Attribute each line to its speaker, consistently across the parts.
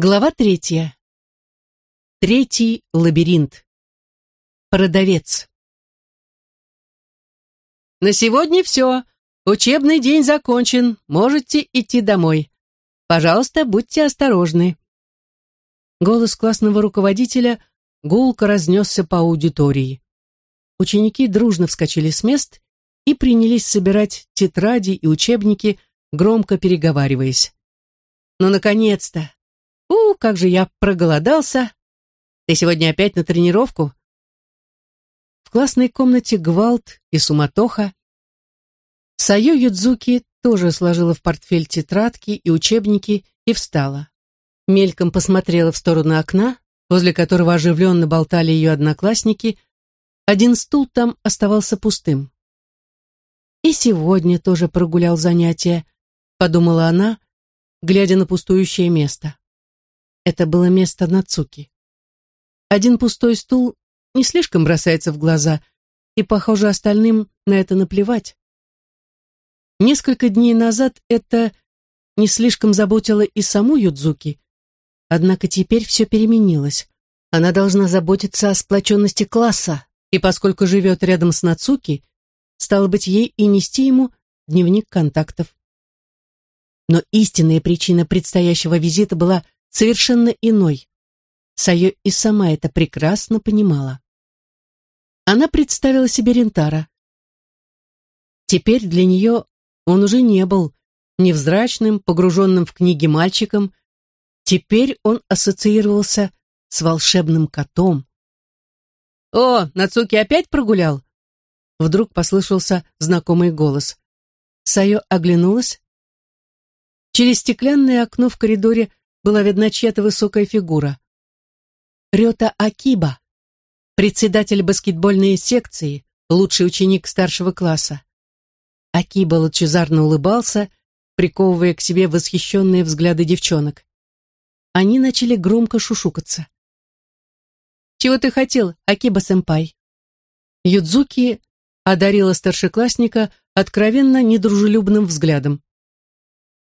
Speaker 1: Глава третья. Третий лабиринт. Продавец. На сегодня все. Учебный день закончен. Можете идти домой. Пожалуйста, будьте осторожны. Голос классного руководителя гулко разнесся по аудитории. Ученики дружно вскочили с мест и принялись собирать тетради и учебники, громко переговариваясь. Ну, наконец-то! У, как же я проголодался! Ты сегодня опять на тренировку? В классной комнате гвалт и суматоха. Сайо Юдзуки тоже сложила в портфель тетрадки и учебники и встала. Мельком посмотрела в сторону окна, возле которого оживленно болтали ее одноклассники. Один стул там оставался пустым. «И сегодня тоже прогулял занятия», — подумала она, глядя на пустующее место. Это было место Нацуки. Один пустой стул не слишком бросается в глаза, и, похоже, остальным на это наплевать. Несколько дней назад это не слишком заботило и саму Юдзуки, однако теперь все переменилось. Она должна заботиться о сплоченности класса, и поскольку живет рядом с Нацуки, стало быть, ей и нести ему дневник контактов. Но истинная причина предстоящего визита была совершенно иной. Сайо и сама это прекрасно понимала. Она представила себе Рентара. Теперь для нее он уже не был невзрачным, погруженным в книги мальчиком. Теперь он ассоциировался с волшебным котом. «О, Нацуки опять прогулял?» Вдруг послышался знакомый голос. Сайо оглянулась. Через стеклянное окно в коридоре была видна чья-то высокая фигура. Рёта Акиба, председатель баскетбольной секции, лучший ученик старшего класса. Акиба лучезарно улыбался, приковывая к себе восхищенные взгляды девчонок. Они начали громко шушукаться. «Чего ты хотел, Акиба-сэмпай?» Юдзуки одарила старшеклассника откровенно недружелюбным взглядом.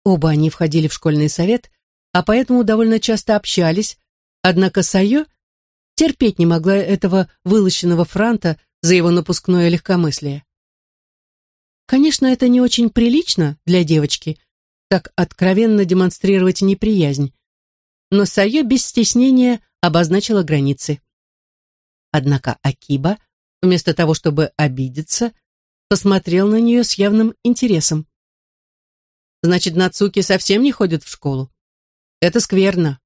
Speaker 1: Оба они входили в школьный совет, а поэтому довольно часто общались, однако Сайо терпеть не могла этого вылощенного франта за его напускное легкомыслие. Конечно, это не очень прилично для девочки, так откровенно демонстрировать неприязнь, но Сайо без стеснения обозначила границы. Однако Акиба, вместо того, чтобы обидеться, посмотрел на нее с явным интересом. Значит, Нацуки совсем не ходит в школу? Это скверно.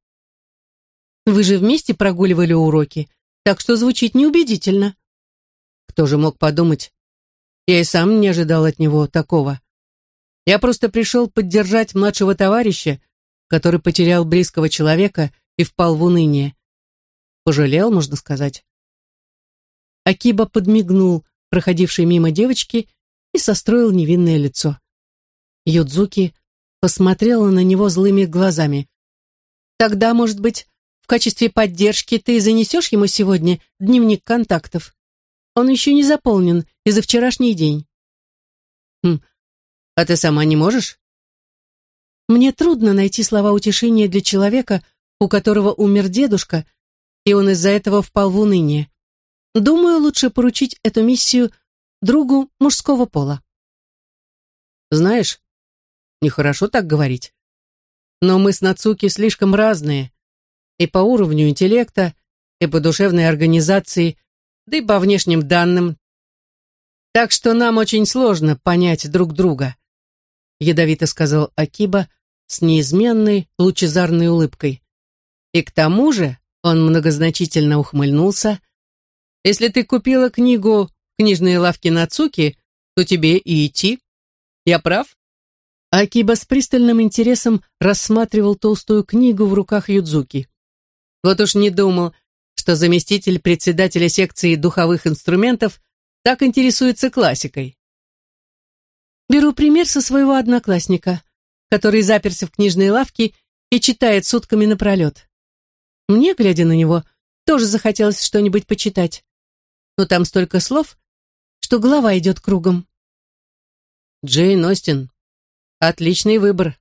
Speaker 1: Вы же вместе прогуливали уроки, так что звучит неубедительно. Кто же мог подумать? Я и сам не ожидал от него такого. Я просто пришел поддержать младшего товарища, который потерял близкого человека и впал в уныние. Пожалел, можно сказать. Акиба подмигнул проходившей мимо девочки и состроил невинное лицо. Юдзуки посмотрела на него злыми глазами. Тогда, может быть, в качестве поддержки ты занесешь ему сегодня дневник контактов? Он еще не заполнен и за вчерашний день. Хм, а ты сама не можешь? Мне трудно найти слова утешения для человека, у которого умер дедушка, и он из-за этого впал в уныние. Думаю, лучше поручить эту миссию другу мужского пола. Знаешь, нехорошо так говорить. Но мы с Нацуки слишком разные. И по уровню интеллекта, и по душевной организации, да и по внешним данным. Так что нам очень сложно понять друг друга, ядовито сказал Акиба с неизменной лучезарной улыбкой. И к тому же, он многозначительно ухмыльнулся, если ты купила книгу в книжной лавке Нацуки, то тебе и идти. Я прав? Акиба с пристальным интересом рассматривал толстую книгу в руках Юдзуки. Вот уж не думал, что заместитель председателя секции духовых инструментов так интересуется классикой. Беру пример со своего одноклассника, который заперся в книжной лавке и читает сутками напролет. Мне, глядя на него, тоже захотелось что-нибудь почитать. Но там столько слов, что голова идет кругом. Джейн Остин, Отличный выбор.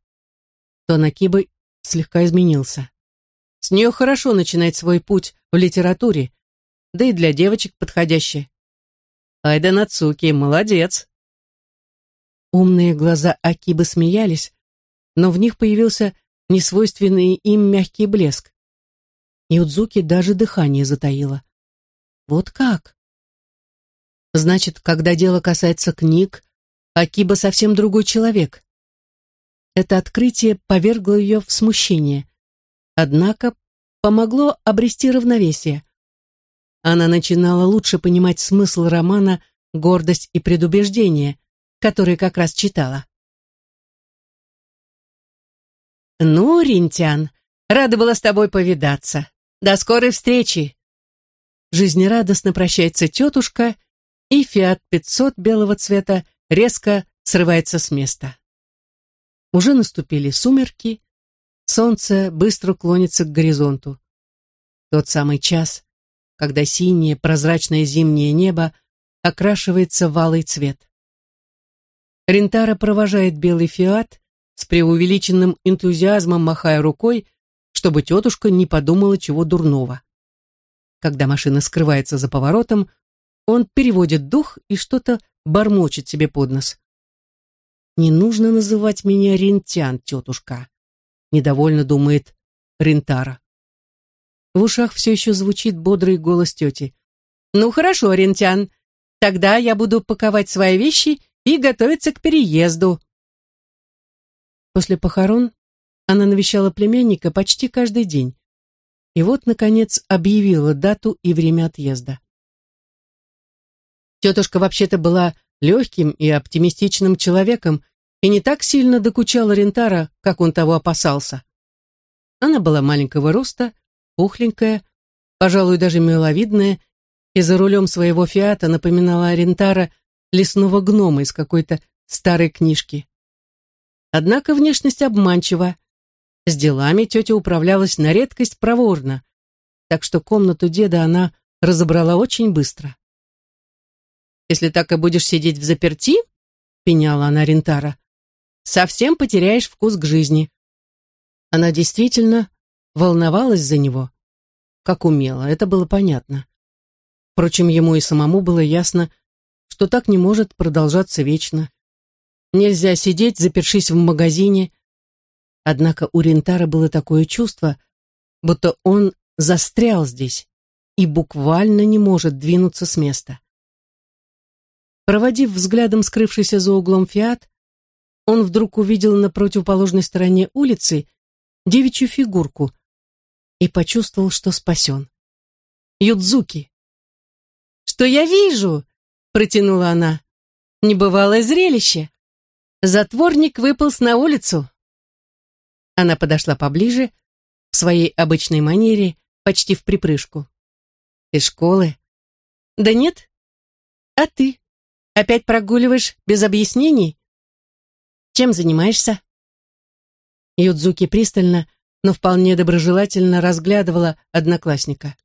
Speaker 1: Тон Акибы слегка изменился. С нее хорошо начинать свой путь в литературе, да и для девочек подходящее. Айда Нацуки, молодец. Умные глаза Акибы смеялись, но в них появился несвойственный им мягкий блеск. Юдзуки даже дыхание затаило. Вот как? Значит, когда дело касается книг, Акиба совсем другой человек. Это открытие повергло ее в смущение. Однако помогло обрести равновесие. Она начинала лучше понимать смысл романа «Гордость и предубеждение», который как раз читала. «Ну, Ринтян, рада была с тобой повидаться. До скорой встречи!» Жизнерадостно прощается тетушка, и «Фиат 500» белого цвета резко срывается с места. Уже наступили сумерки, солнце быстро клонится к горизонту. Тот самый час, когда синее прозрачное зимнее небо окрашивается в алый цвет. Рентара провожает белый фиат, с преувеличенным энтузиазмом махая рукой, чтобы тетушка не подумала чего дурного. Когда машина скрывается за поворотом, он переводит дух и что-то бормочет себе под нос. «Не нужно называть меня Рентян, тетушка», — недовольно думает Рентара. В ушах все еще звучит бодрый голос тети. «Ну хорошо, Рентян, тогда я буду паковать свои вещи и готовиться к переезду». После похорон она навещала племянника почти каждый день. И вот, наконец, объявила дату и время отъезда. Тетушка вообще-то была легким и оптимистичным человеком и не так сильно докучала Рентара, как он того опасался. Она была маленького роста, пухленькая, пожалуй, даже миловидная, и за рулем своего фиата напоминала Рентара лесного гнома из какой-то старой книжки. Однако внешность обманчива. С делами тетя управлялась на редкость проворно, так что комнату деда она разобрала очень быстро. «Если так и будешь сидеть в заперти», — пеняла она Рентара, «совсем потеряешь вкус к жизни». Она действительно волновалась за него, как умела, это было понятно. Впрочем, ему и самому было ясно, что так не может продолжаться вечно. Нельзя сидеть, запершись в магазине. Однако у Рентара было такое чувство, будто он застрял здесь и буквально не может двинуться с места. Проводив взглядом скрывшийся за углом фиат, он вдруг увидел на противоположной стороне улицы девичью фигурку и почувствовал, что спасен. Юдзуки. «Что я вижу?» — протянула она. «Небывалое зрелище!» Затворник выполз на улицу. Она подошла поближе, в своей обычной манере, почти в припрыжку. Из школы? Да нет. А ты? Опять прогуливаешь без объяснений? Чем занимаешься? Юдзуки пристально, но вполне доброжелательно разглядывала одноклассника.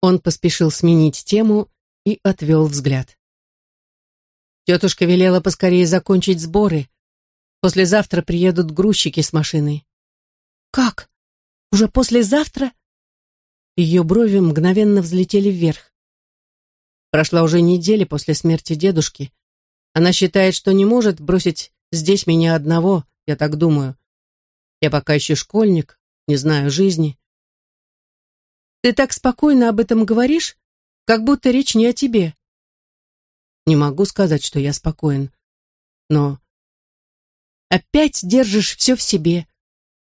Speaker 1: Он поспешил сменить тему и отвел взгляд. Тетушка велела поскорее закончить сборы. Послезавтра приедут грузчики с машиной. Как? Уже послезавтра? Ее брови мгновенно взлетели вверх. Прошла уже неделя после смерти дедушки. Она считает, что не может бросить здесь меня одного, я так думаю. Я пока еще школьник, не знаю жизни. Ты так спокойно об этом говоришь, как будто речь не о тебе. Не могу сказать, что я спокоен. Но опять держишь все в себе.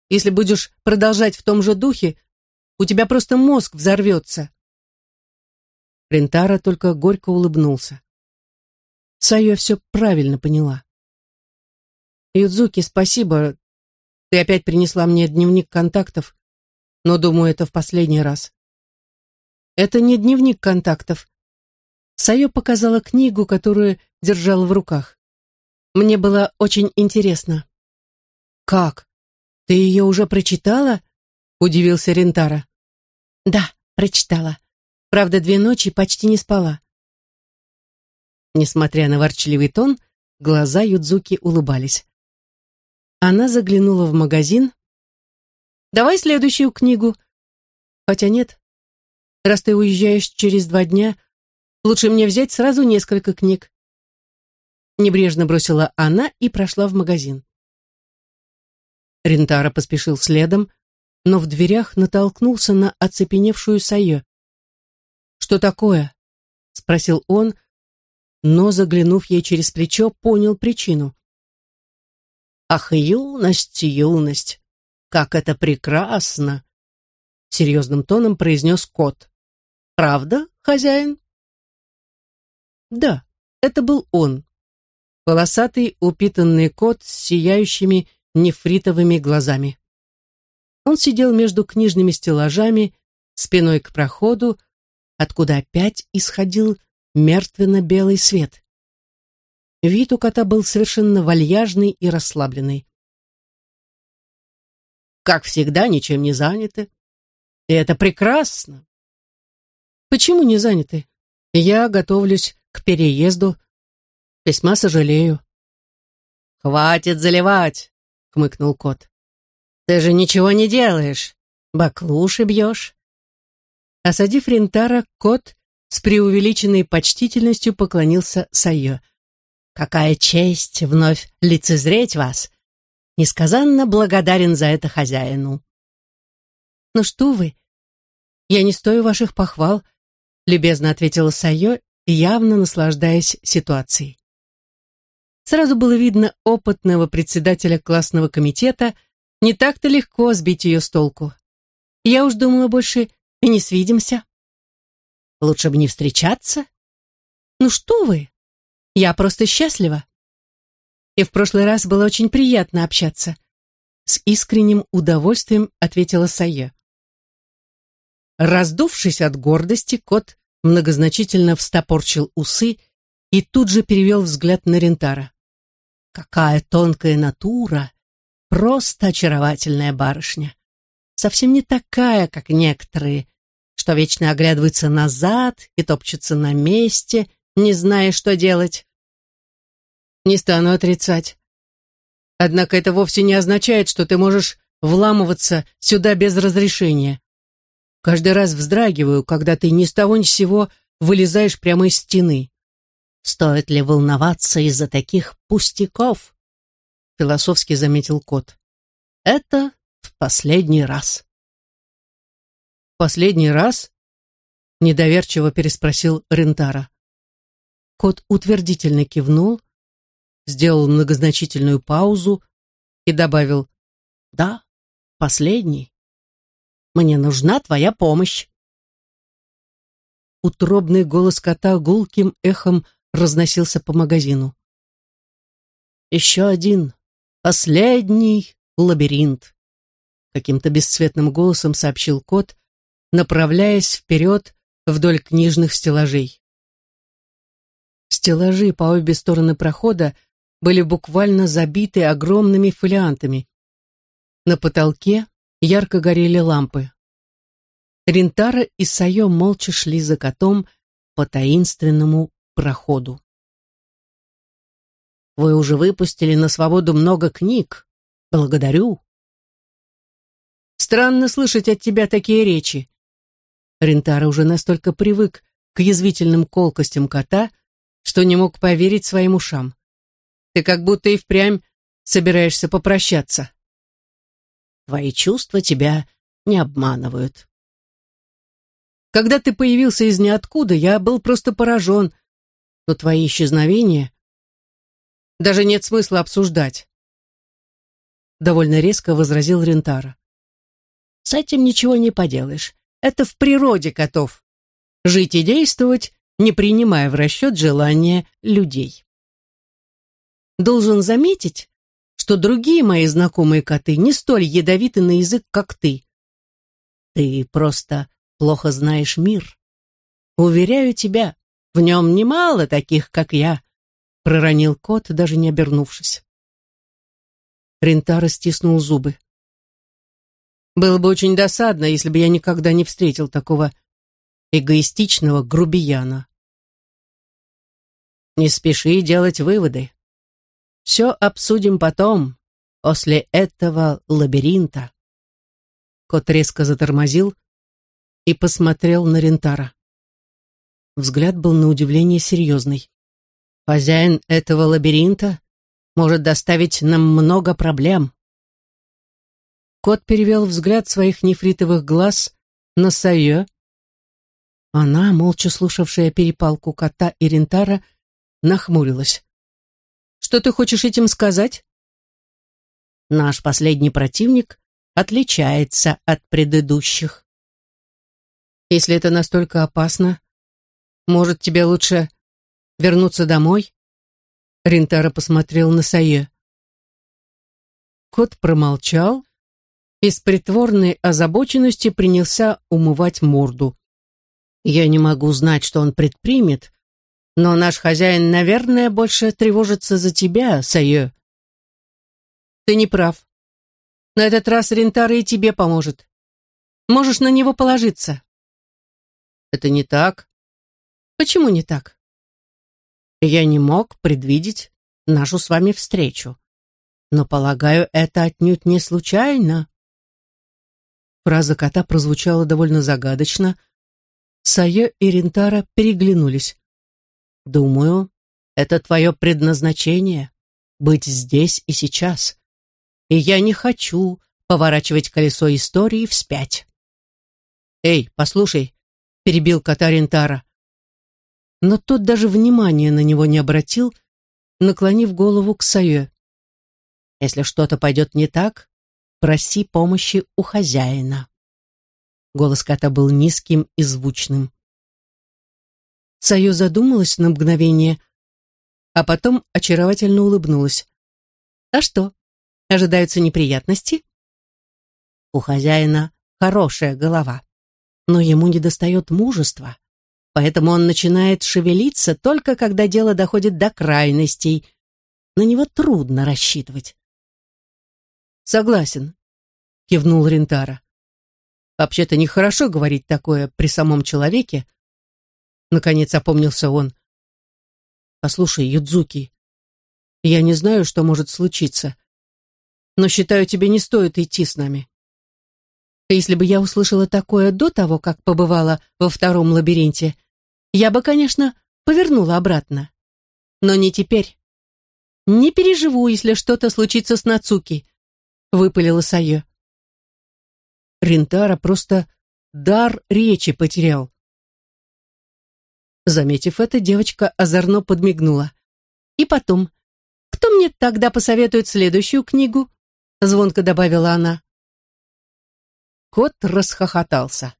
Speaker 1: Если будешь продолжать в том же духе, у тебя просто мозг взорвется. Рентара только горько улыбнулся. Сайо все правильно поняла. Юдзуки, спасибо. Ты опять принесла мне дневник контактов, но, думаю, это в последний раз. Это не дневник контактов, Сайо показала книгу, которую держала в руках. Мне было очень интересно. «Как? Ты ее уже прочитала?» — удивился Рентара. «Да, прочитала. Правда, две ночи почти не спала». Несмотря на ворчливый тон, глаза Юдзуки улыбались. Она заглянула в магазин. «Давай следующую книгу», Хотя нет. Раз ты уезжаешь через два дня, лучше мне взять сразу несколько книг. Небрежно бросила она и прошла в магазин. Рентара поспешил следом, но в дверях натолкнулся на оцепеневшую Сайо. «Что такое?» — спросил он, но, заглянув ей через плечо, понял причину. «Ах, юность, юность! Как это прекрасно!» Серьезным тоном произнес кот. «Правда, хозяин?» Да, это был он. Волосатый, упитанный кот с сияющими нефритовыми глазами. Он сидел между книжными стеллажами, спиной к проходу, откуда опять исходил мертвенно-белый свет. Вид у кота был совершенно вальяжный и расслабленный. Как всегда, ничем не заняты. И это прекрасно. Почему не заняты? Я готовлюсь к переезду. Весьма сожалею. Хватит заливать, хмыкнул кот. Ты же ничего не делаешь. Баклуши бьешь. Осадив Рентара, кот с преувеличенной почтительностью поклонился Сайо. «Какая честь вновь лицезреть вас! Несказанно благодарен за это хозяину!» «Ну что вы? Я не стою ваших похвал», — любезно ответила Сайо, явно наслаждаясь ситуацией. Сразу было видно опытного председателя классного комитета, не так-то легко сбить ее с толку. Я уж думала, больше и не свидимся. Лучше бы не встречаться. Ну что вы? Я просто счастлива. И в прошлый раз было очень приятно общаться. С искренним удовольствием ответила Сая. Раздувшись от гордости, кот многозначительно встопорчил усы и тут же перевел взгляд на Рентара. Какая тонкая натура! Просто очаровательная барышня. Совсем не такая, как некоторые, что вечно оглядываются назад и топчутся на месте, не зная, что делать. Не стану отрицать. Однако это вовсе не означает, что ты можешь вламываться сюда без разрешения. Каждый раз вздрагиваю, когда ты ни с того ни с сего вылезаешь прямо из стены. Стоит ли волноваться из-за таких пустяков? Философски заметил кот. Это в последний раз. «Последний раз?» — недоверчиво переспросил Рентара. Кот утвердительно кивнул, сделал многозначительную паузу и добавил «Да, последний. Мне нужна твоя помощь». Утробный голос кота гулким эхом разносился по магазину. «Еще один, последний лабиринт», — каким-то бесцветным голосом сообщил кот, направляясь вперед вдоль книжных стеллажей. Стеллажи по обе стороны прохода были буквально забиты огромными фолиантами. На потолке ярко горели лампы. Рентара и Сайо молча шли за котом по таинственному проходу. «Вы уже выпустили на свободу много книг. Благодарю». «Странно слышать от тебя такие речи», Рентара уже настолько привык к язвительным колкостям кота, что не мог поверить своим ушам. Ты как будто и впрямь собираешься попрощаться. Твои чувства тебя не обманывают. Когда ты появился из ниоткуда, я был просто поражен, но твои исчезновения даже нет смысла обсуждать. Довольно резко возразил Рентара. С этим ничего не поделаешь. Это в природе котов. Жить и действовать, не принимая в расчет желания людей. Должен заметить, что другие мои знакомые коты не столь ядовиты на язык, как ты. Ты просто плохо знаешь мир. Уверяю тебя, в нем немало таких, как я, проронил кот, даже не обернувшись. Рентара стиснул зубы. Было бы очень досадно, если бы я никогда не встретил такого эгоистичного грубияна. Не спеши делать выводы. Все обсудим потом, после этого лабиринта. Кот резко затормозил, и посмотрел на Рентара. Взгляд был на удивление серьезный. «Хозяин этого лабиринта может доставить нам много проблем». Кот перевел взгляд своих нефритовых глаз на Сайо. Она, молча слушавшая перепалку кота и Рентара, нахмурилась. «Что ты хочешь этим сказать?» «Наш последний противник отличается от предыдущих». Если это настолько опасно, может, тебе лучше вернуться домой?» Ринтара посмотрел на Сае. Кот промолчал и с притворной озабоченностью принялся умывать морду. «Я не могу знать, что он предпримет, но наш хозяин, наверное, больше тревожится за тебя, Сае». «Ты не прав. На этот раз Рентара и тебе поможет. Можешь на него положиться». Это не так. Почему не так? Я не мог предвидеть нашу с вами встречу. Но, полагаю, это отнюдь не случайно. Фраза кота прозвучала довольно загадочно. Сайо и Рентара переглянулись. «Думаю, это твое предназначение — быть здесь и сейчас. И я не хочу поворачивать колесо истории вспять». «Эй, послушай, перебил Катарин Тара. Но тот даже внимания на него не обратил, наклонив голову к Сайе. «Если что-то пойдет не так, проси помощи у хозяина». Голос кота был низким и звучным. Сайо задумалась на мгновение, а потом очаровательно улыбнулась. «А что, ожидаются неприятности?» «У хозяина хорошая голова», но ему недостает мужества, поэтому он начинает шевелиться только когда дело доходит до крайностей. На него трудно рассчитывать. «Согласен», — кивнул Рентара. «Вообще-то нехорошо говорить такое при самом человеке». Наконец опомнился он. «Послушай, Юдзуки, я не знаю, что может случиться, но считаю, тебе не стоит идти с нами. Если бы я услышала такое до того, как побывала во втором лабиринте, я бы, конечно, повернула обратно. Но не теперь. Не переживу, если что-то случится с Нацуки, выпалила Сайо. Ринтара просто дар речи потерял. Заметив это, девочка озорно подмигнула. И потом, кто мне тогда посоветует следующую книгу? Звонко добавила она. Кот расхохотался.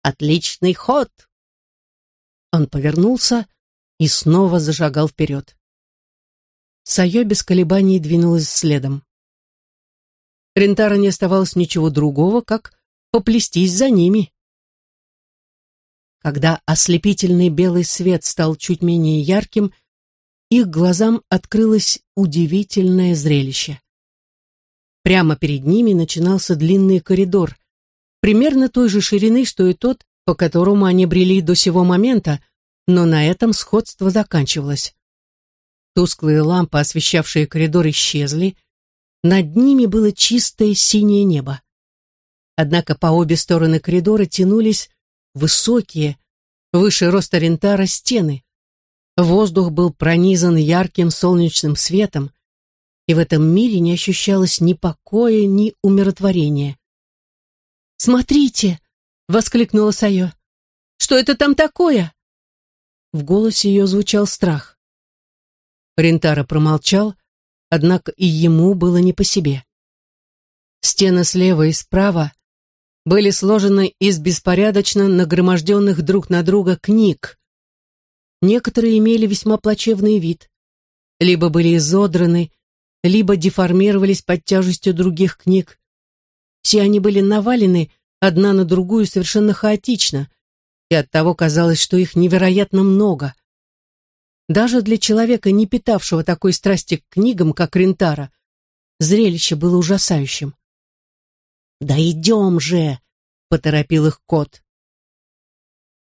Speaker 1: «Отличный ход!» Он повернулся и снова зажагал вперед. Сайо без колебаний двинулась следом. Рентара не оставалось ничего другого, как поплестись за ними. Когда ослепительный белый свет стал чуть менее ярким, их глазам открылось удивительное зрелище. Прямо перед ними начинался длинный коридор, примерно той же ширины, что и тот, по которому они брели до сего момента, но на этом сходство заканчивалось. Тусклые лампы, освещавшие коридор, исчезли. Над ними было чистое синее небо. Однако по обе стороны коридора тянулись высокие, выше роста рентара, стены. Воздух был пронизан ярким солнечным светом, и в этом мире не ощущалось ни покоя, ни умиротворения. «Смотрите!» — воскликнула Сайо. «Что это там такое?» В голосе ее звучал страх. Рентара промолчал, однако и ему было не по себе. Стены слева и справа были сложены из беспорядочно нагроможденных друг на друга книг. Некоторые имели весьма плачевный вид, либо были изодраны либо деформировались под тяжестью других книг. Все они были навалены одна на другую совершенно хаотично, и оттого казалось, что их невероятно много. Даже для человека, не питавшего такой страсти к книгам, как Рентара, зрелище было ужасающим. «Да идем же!» — поторопил их кот.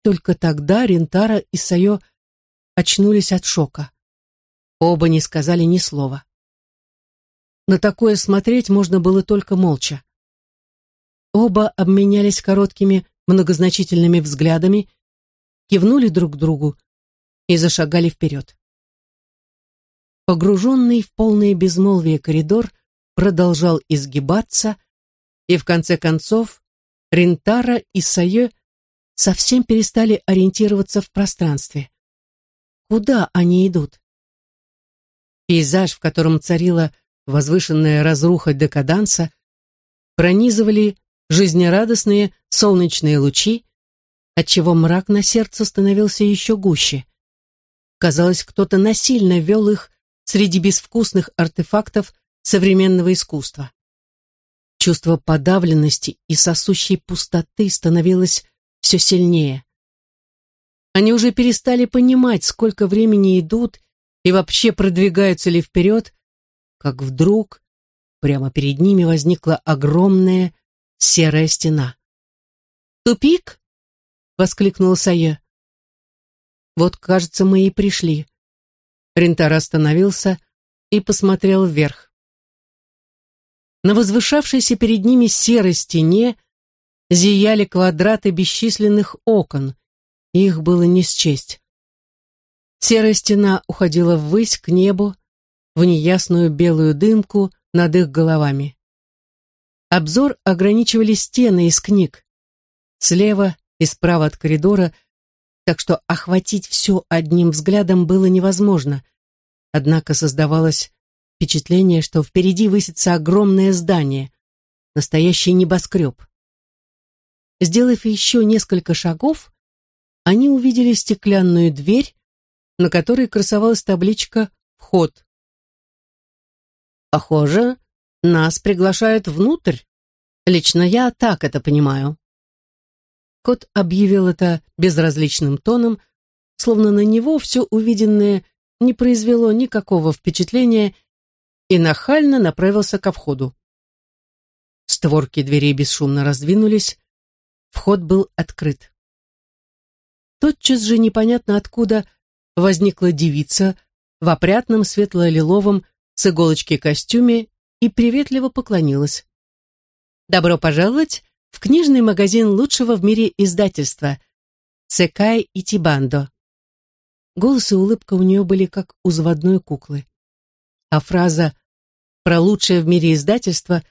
Speaker 1: Только тогда Рентара и Сайо очнулись от шока. Оба не сказали ни слова. На такое смотреть можно было только молча. Оба обменялись короткими многозначительными взглядами, кивнули друг другу и зашагали вперед. Погруженный в полное безмолвие коридор продолжал изгибаться, и в конце концов Рентара и Сайе совсем перестали ориентироваться в пространстве. Куда они идут? Пейзаж, в котором царила возвышенная разруха декаданса, пронизывали жизнерадостные солнечные лучи, отчего мрак на сердце становился еще гуще. Казалось, кто-то насильно вел их среди безвкусных артефактов современного искусства. Чувство подавленности и сосущей пустоты становилось все сильнее. Они уже перестали понимать, сколько времени идут и вообще продвигаются ли вперед, как вдруг прямо перед ними возникла огромная серая стена. «Тупик?» — воскликнула Сая. «Вот, кажется, мы и пришли». Рентар остановился и посмотрел вверх. На возвышавшейся перед ними серой стене зияли квадраты бесчисленных окон, их было не счесть. Серая стена уходила ввысь к небу, в неясную белую дымку над их головами. Обзор ограничивали стены из книг. Слева и справа от коридора, так что охватить все одним взглядом было невозможно. Однако создавалось впечатление, что впереди высится огромное здание, настоящий небоскреб. Сделав еще несколько шагов, они увидели стеклянную дверь, на которой красовалась табличка «Вход». «Похоже, нас приглашают внутрь. Лично я так это понимаю». Кот объявил это безразличным тоном, словно на него все увиденное не произвело никакого впечатления и нахально направился ко входу. Створки дверей бесшумно раздвинулись, вход был открыт. Тотчас же непонятно откуда возникла девица в опрятном светло-лиловом с иголочки костюме и приветливо поклонилась. «Добро пожаловать в книжный магазин лучшего в мире издательства «Секай и Тибандо». Голос и улыбка у нее были как у заводной куклы а фраза про лучшее в мире издательство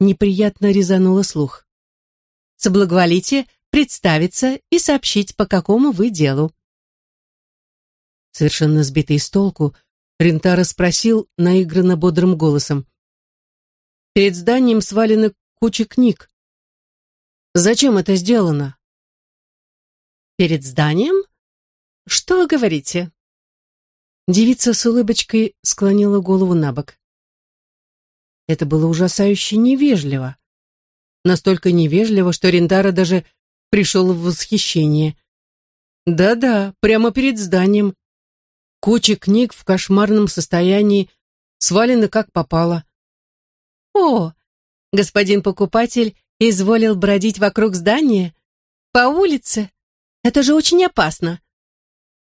Speaker 1: неприятно резанула слух. «Соблаговолите представиться и сообщить, по какому вы делу». Совершенно сбитый с толку, Рентара спросил наигранно бодрым голосом. «Перед зданием свалены куча книг. Зачем это сделано?» «Перед зданием? Что вы говорите?» Девица с улыбочкой склонила голову на бок. Это было ужасающе невежливо. Настолько невежливо, что Рентара даже пришел в восхищение. Да-да, прямо перед зданием. Куча книг в кошмарном состоянии, свалены как попало. О, господин покупатель изволил бродить вокруг здания? По улице? Это же очень опасно.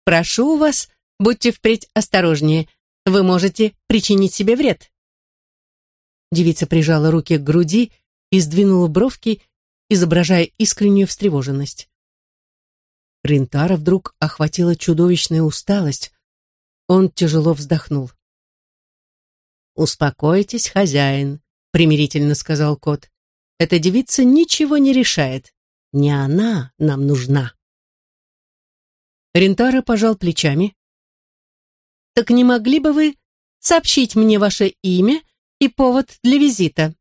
Speaker 1: Прошу вас, Будьте впредь осторожнее. Вы можете причинить себе вред. Девица прижала руки к груди и сдвинула бровки, изображая искреннюю встревоженность. Ринтара вдруг охватила чудовищная усталость. Он тяжело вздохнул. «Успокойтесь, хозяин», — примирительно сказал кот. «Эта девица ничего не решает. Не она нам нужна». Рентара пожал плечами. Так не могли бы вы сообщить мне ваше имя и повод для визита?»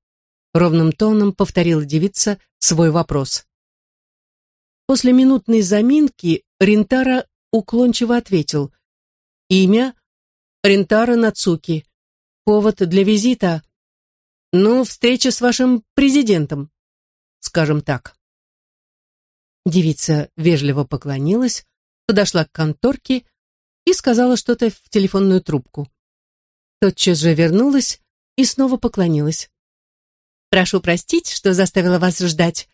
Speaker 1: Ровным тоном повторила девица свой вопрос. После минутной заминки Ринтара уклончиво ответил. «Имя Ринтара Нацуки. Повод для визита. Ну, встреча с вашим президентом, скажем так». Девица вежливо поклонилась, подошла к конторке и сказала что-то в телефонную трубку. Тотчас же вернулась и снова поклонилась. «Прошу простить, что заставила вас ждать.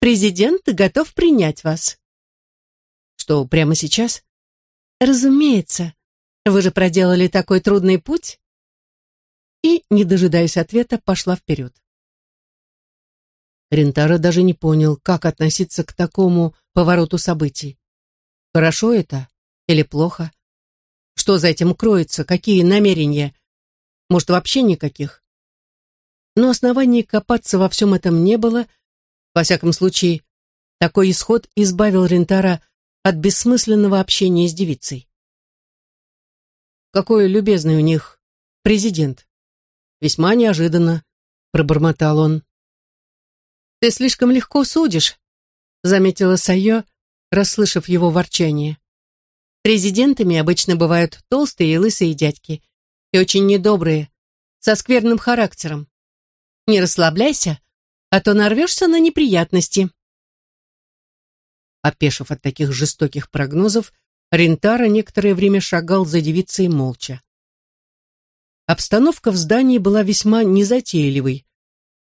Speaker 1: Президент готов принять вас». «Что, прямо сейчас?» «Разумеется. Вы же проделали такой трудный путь». И, не дожидаясь ответа, пошла вперед. Рентаро даже не понял, как относиться к такому повороту событий. Хорошо это или плохо? Что за этим кроется? Какие намерения? Может, вообще никаких? Но оснований копаться во всем этом не было. Во всяком случае, такой исход избавил Рентара от бессмысленного общения с девицей. Какой любезный у них президент. Весьма неожиданно, пробормотал он. Ты слишком легко судишь, заметила Сайо, расслышав его ворчание. Президентами обычно бывают толстые и лысые дядьки, и очень недобрые, со скверным характером. Не расслабляйся, а то нарвешься на неприятности. Опешив от таких жестоких прогнозов, Рентара некоторое время шагал за девицей молча. Обстановка в здании была весьма незатейливой.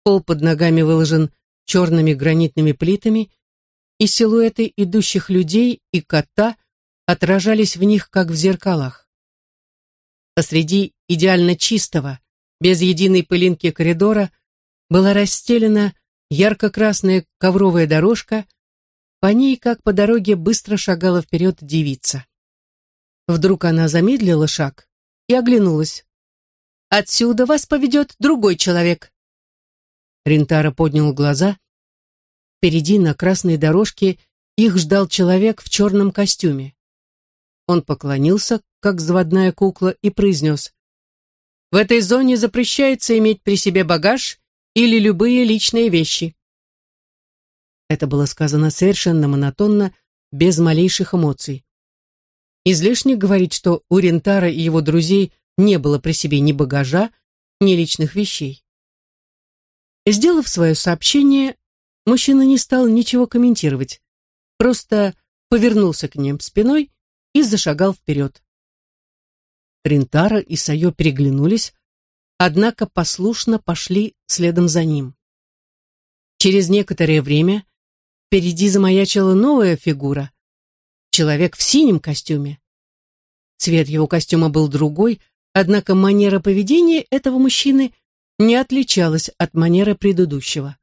Speaker 1: Пол под ногами выложен черными гранитными плитами, и силуэты идущих людей и кота отражались в них, как в зеркалах. Посреди идеально чистого, без единой пылинки коридора, была расстелена ярко-красная ковровая дорожка, по ней, как по дороге, быстро шагала вперед девица. Вдруг она замедлила шаг и оглянулась. «Отсюда вас поведет другой человек». Рентара поднял глаза. Впереди на красной дорожке их ждал человек в черном костюме. Он поклонился, как заводная кукла, и произнес. «В этой зоне запрещается иметь при себе багаж или любые личные вещи. Это было сказано совершенно монотонно, без малейших эмоций. Излишне говорить, что у Рентара и его друзей не было при себе ни багажа, ни личных вещей. Сделав свое сообщение, мужчина не стал ничего комментировать, просто повернулся к ним спиной и зашагал вперед. Рентара и Сайо переглянулись, однако послушно пошли следом за ним. Через некоторое время Впереди замаячила новая фигура. Человек в синем костюме. Цвет его костюма был другой, однако манера поведения этого мужчины не отличалась от манеры предыдущего.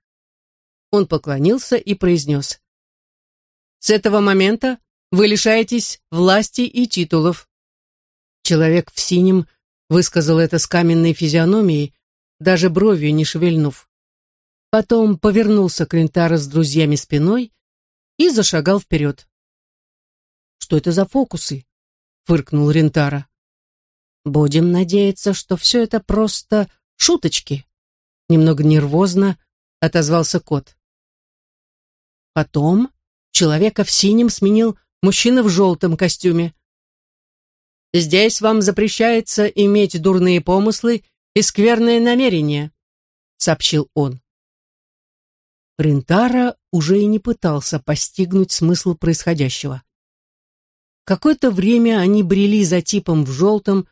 Speaker 1: Он поклонился и произнес. «С этого момента вы лишаетесь власти и титулов». Человек в синем высказал это с каменной физиономией, даже бровью не шевельнув. Потом повернулся к Рентаро с друзьями спиной и зашагал вперед. «Что это за фокусы?» — фыркнул Рентара. «Будем надеяться, что все это просто шуточки», — немного нервозно отозвался кот. Потом человека в синем сменил мужчина в желтом костюме. «Здесь вам запрещается иметь дурные помыслы и скверные намерения», — сообщил он. Рентара уже и не пытался постигнуть смысл происходящего. Какое-то время они брели за типом в желтом,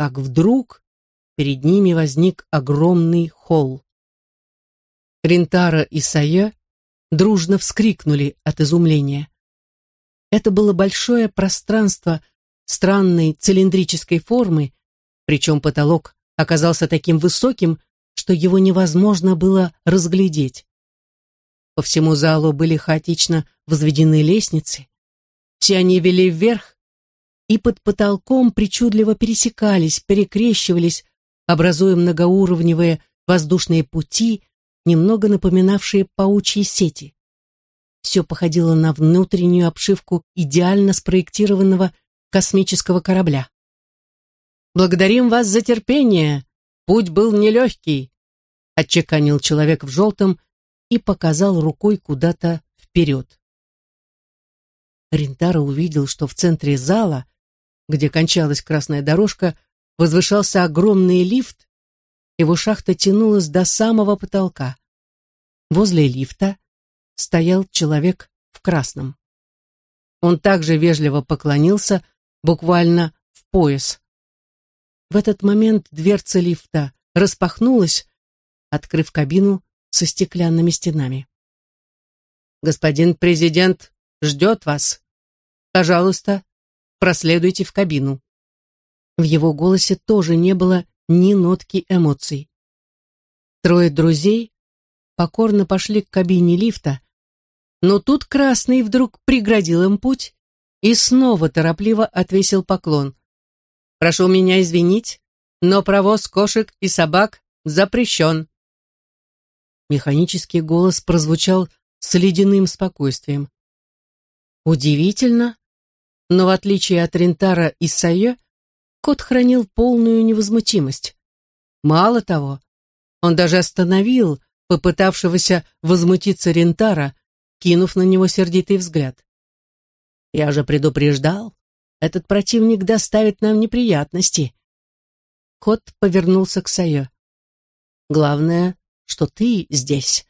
Speaker 1: как вдруг перед ними возник огромный холл. Рентара и Сая дружно вскрикнули от изумления. Это было большое пространство странной цилиндрической формы, причем потолок оказался таким высоким, что его невозможно было разглядеть. По всему залу были хаотично возведены лестницы. Все они вели вверх, и под потолком причудливо пересекались, перекрещивались, образуя многоуровневые воздушные пути, немного напоминавшие паучьи сети. Все походило на внутреннюю обшивку идеально спроектированного космического корабля. «Благодарим вас за терпение. Путь был нелегкий», — отчеканил человек в желтом, и показал рукой куда-то вперед. Рентаро увидел, что в центре зала, где кончалась красная дорожка, возвышался огромный лифт, его шахта тянулась до самого потолка. Возле лифта стоял человек в красном. Он также вежливо поклонился, буквально в пояс. В этот момент дверца лифта распахнулась, открыв кабину со стеклянными стенами. «Господин президент ждет вас. Пожалуйста, проследуйте в кабину». В его голосе тоже не было ни нотки эмоций. Трое друзей покорно пошли к кабине лифта, но тут Красный вдруг преградил им путь и снова торопливо отвесил поклон. «Прошу меня извинить, но провоз кошек и собак запрещен». Механический голос прозвучал с ледяным спокойствием. Удивительно, но в отличие от Рентара и Сайо, кот хранил полную невозмутимость. Мало того, он даже остановил попытавшегося возмутиться Рентара, кинув на него сердитый взгляд. «Я же предупреждал, этот противник доставит нам неприятности». Кот повернулся к Сайо. «Главное, что ты здесь.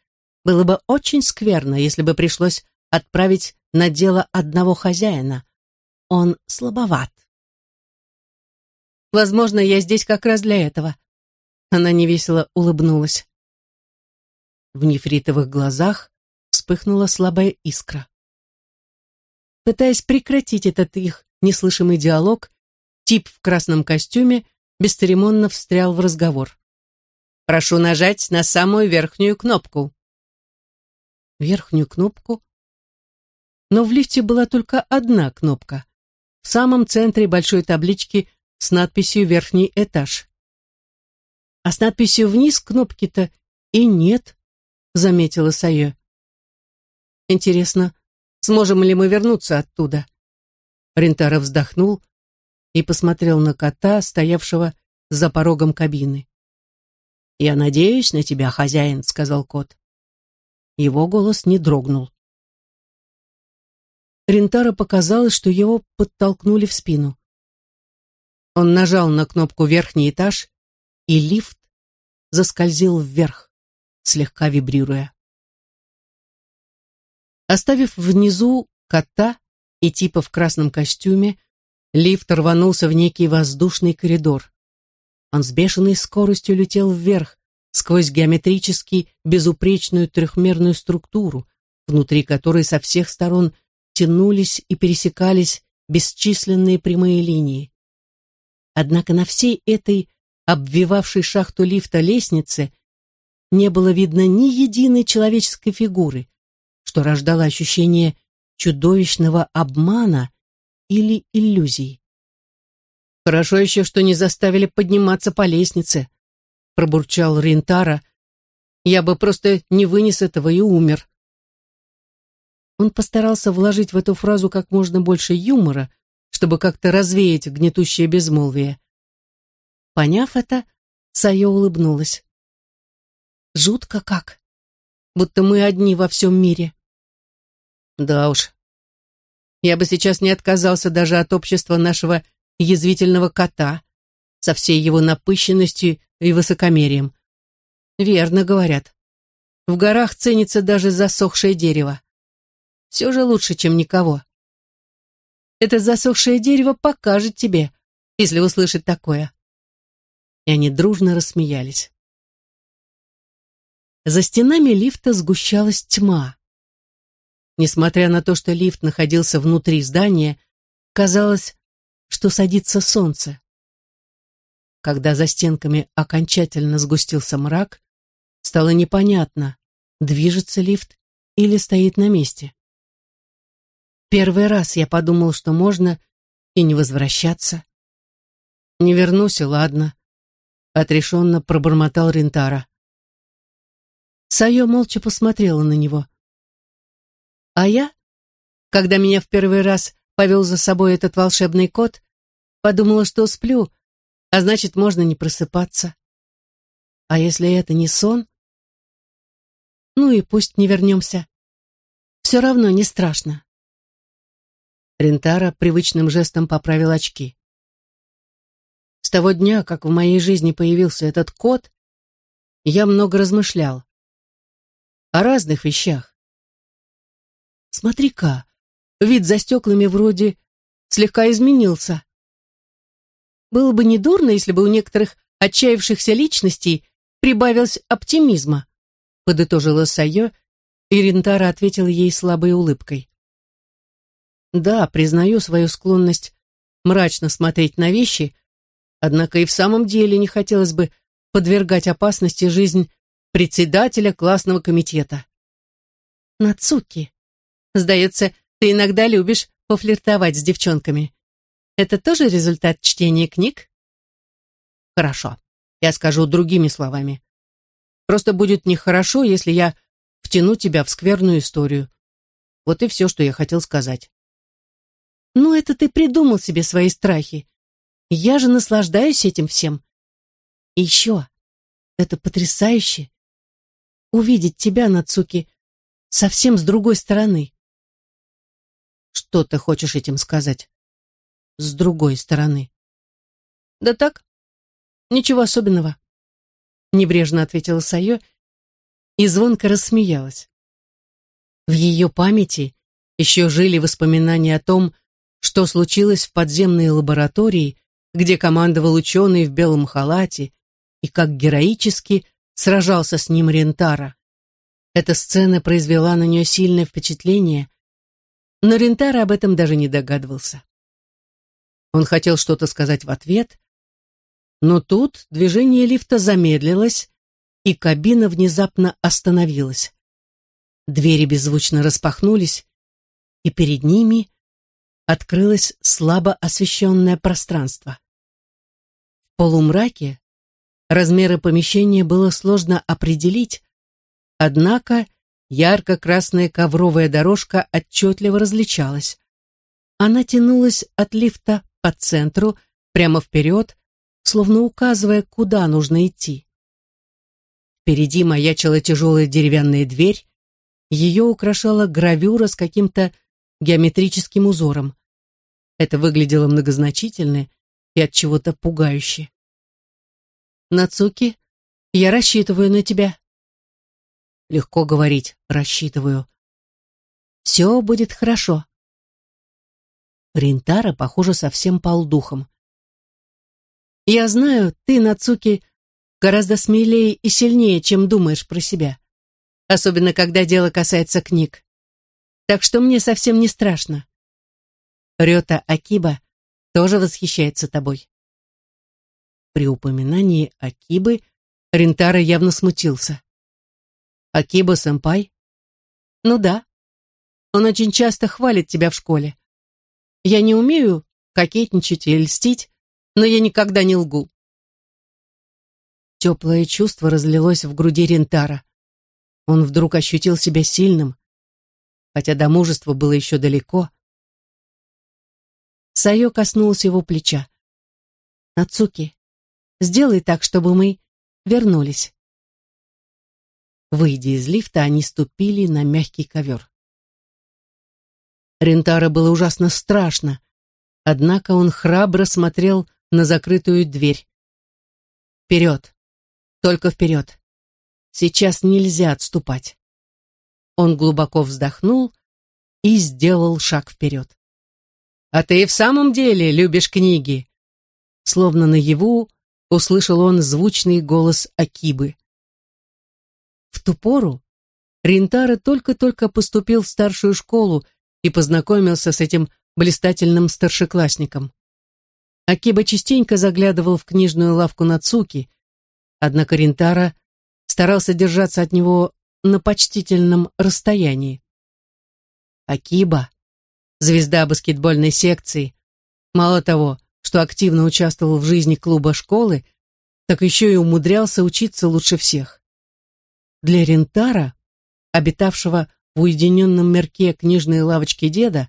Speaker 1: Было бы очень скверно, если бы пришлось отправить на дело одного хозяина. Он слабоват. Возможно, я здесь как раз для этого. Она невесело улыбнулась. В нефритовых глазах вспыхнула слабая искра. Пытаясь прекратить этот их неслышимый диалог, тип в красном костюме бесцеремонно встрял в разговор. «Прошу нажать на самую верхнюю кнопку». Верхнюю кнопку? Но в лифте была только одна кнопка. В самом центре большой таблички с надписью «Верхний этаж». А с надписью «Вниз» кнопки-то и нет, заметила Сайо. Интересно, сможем ли мы вернуться оттуда? Рентара вздохнул и посмотрел на кота, стоявшего за порогом кабины. «Я надеюсь на тебя, хозяин», — сказал кот. Его голос не дрогнул. Рентара показалось, что его подтолкнули в спину. Он нажал на кнопку «Верхний этаж», и лифт заскользил вверх, слегка вибрируя. Оставив внизу кота и типа в красном костюме, лифт рванулся в некий воздушный коридор. Он с бешеной скоростью летел вверх, сквозь геометрически безупречную трехмерную структуру, внутри которой со всех сторон тянулись и пересекались бесчисленные прямые линии. Однако на всей этой обвивавшей шахту лифта лестнице не было видно ни единой человеческой фигуры, что рождало ощущение чудовищного обмана или иллюзий. «Хорошо еще, что не заставили подниматься по лестнице», пробурчал Ринтара. «Я бы просто не вынес этого и умер». Он постарался вложить в эту фразу как можно больше юмора, чтобы как-то развеять гнетущее безмолвие. Поняв это, Сайо улыбнулась. «Жутко как. Будто мы одни во всем мире». «Да уж. Я бы сейчас не отказался даже от общества нашего язвительного кота со всей его напыщенностью и высокомерием. Верно говорят. В горах ценится даже засохшее дерево все же лучше, чем никого. Это засохшее дерево покажет тебе, если услышит такое. И они дружно рассмеялись. За стенами лифта сгущалась тьма. Несмотря на то, что лифт находился внутри здания, казалось, что садится солнце. Когда за стенками окончательно сгустился мрак, стало непонятно, движется лифт или стоит на месте. Первый раз я подумал, что можно и не возвращаться. Не вернусь, ладно. Отрешенно пробормотал Рентара. Сайо молча посмотрела на него. А я, когда меня в первый раз повел за собой этот волшебный кот, подумала, что сплю, а значит, можно не просыпаться. А если это не сон? Ну и пусть не вернемся. Все равно не страшно. Рентара привычным жестом поправил очки. С того дня, как в моей жизни появился этот кот, я много размышлял. О разных вещах. Смотри-ка, вид за стеклами вроде слегка изменился. Было бы недурно, если бы у некоторых отчаявшихся личностей прибавилось оптимизма, подытожила Сайо, и Рентара ответил ей слабой улыбкой. Да, признаю свою склонность мрачно смотреть на вещи, однако и в самом деле не хотелось бы подвергать опасности жизнь председателя классного комитета. Нацуки, сдается, ты иногда любишь пофлиртовать с девчонками. Это тоже результат чтения книг? Хорошо, я скажу другими словами. Просто будет нехорошо, если я втяну тебя в скверную историю. Вот и все, что я хотел сказать. Ну, это ты придумал себе свои страхи. Я же наслаждаюсь этим всем. И еще, это потрясающе. Увидеть тебя, Нацуки, совсем с другой стороны. Что ты хочешь этим сказать? С другой стороны. Да так, ничего особенного. Небрежно ответила Сайо и звонко рассмеялась. В ее памяти еще жили воспоминания о том, что случилось в подземной лаборатории, где командовал ученый в белом халате, и как героически сражался с ним Рентара. Эта сцена произвела на нее сильное впечатление, но Рентара об этом даже не догадывался. Он хотел что-то сказать в ответ, но тут движение лифта замедлилось, и кабина внезапно остановилась. Двери беззвучно распахнулись, и перед ними открылось слабо освещенное пространство. В полумраке размеры помещения было сложно определить, однако ярко-красная ковровая дорожка отчетливо различалась. Она тянулась от лифта по центру, прямо вперед, словно указывая, куда нужно идти. Впереди маячила тяжелая деревянная дверь, ее украшала гравюра с каким-то геометрическим узором. Это выглядело многозначительно и от чего-то пугающе. «Нацуки, я рассчитываю на тебя». Легко говорить «рассчитываю». «Все будет хорошо». Ринтара, похоже, совсем пал духом. «Я знаю, ты, Нацуки, гораздо смелее и сильнее, чем думаешь про себя. Особенно, когда дело касается книг. Так что мне совсем не страшно. Рёта Акиба тоже восхищается тобой. При упоминании Акибы Рентара явно смутился. Акиба-сэмпай? Ну да. Он очень часто хвалит тебя в школе. Я не умею кокетничать и льстить, но я никогда не лгу. Теплое чувство разлилось в груди Рентара. Он вдруг ощутил себя сильным, хотя до мужества было еще далеко. Сайо коснулась его плеча. «Нацуки, сделай так, чтобы мы вернулись». Выйдя из лифта, они ступили на мягкий ковер. Рентара было ужасно страшно, однако он храбро смотрел на закрытую дверь. «Вперед! Только вперед! Сейчас нельзя отступать!» Он глубоко вздохнул и сделал шаг вперед. «А ты и в самом деле любишь книги?» Словно наяву услышал он звучный голос Акибы. В ту пору Ринтара только-только поступил в старшую школу и познакомился с этим блистательным старшеклассником. Акиба частенько заглядывал в книжную лавку Нацуки, однако Ринтара старался держаться от него на почтительном расстоянии. Акиба звезда баскетбольной секции. Мало того, что активно участвовал в жизни клуба школы, так еще и умудрялся учиться лучше всех. Для Рентара, обитавшего в уединенном мерке книжной лавочки деда,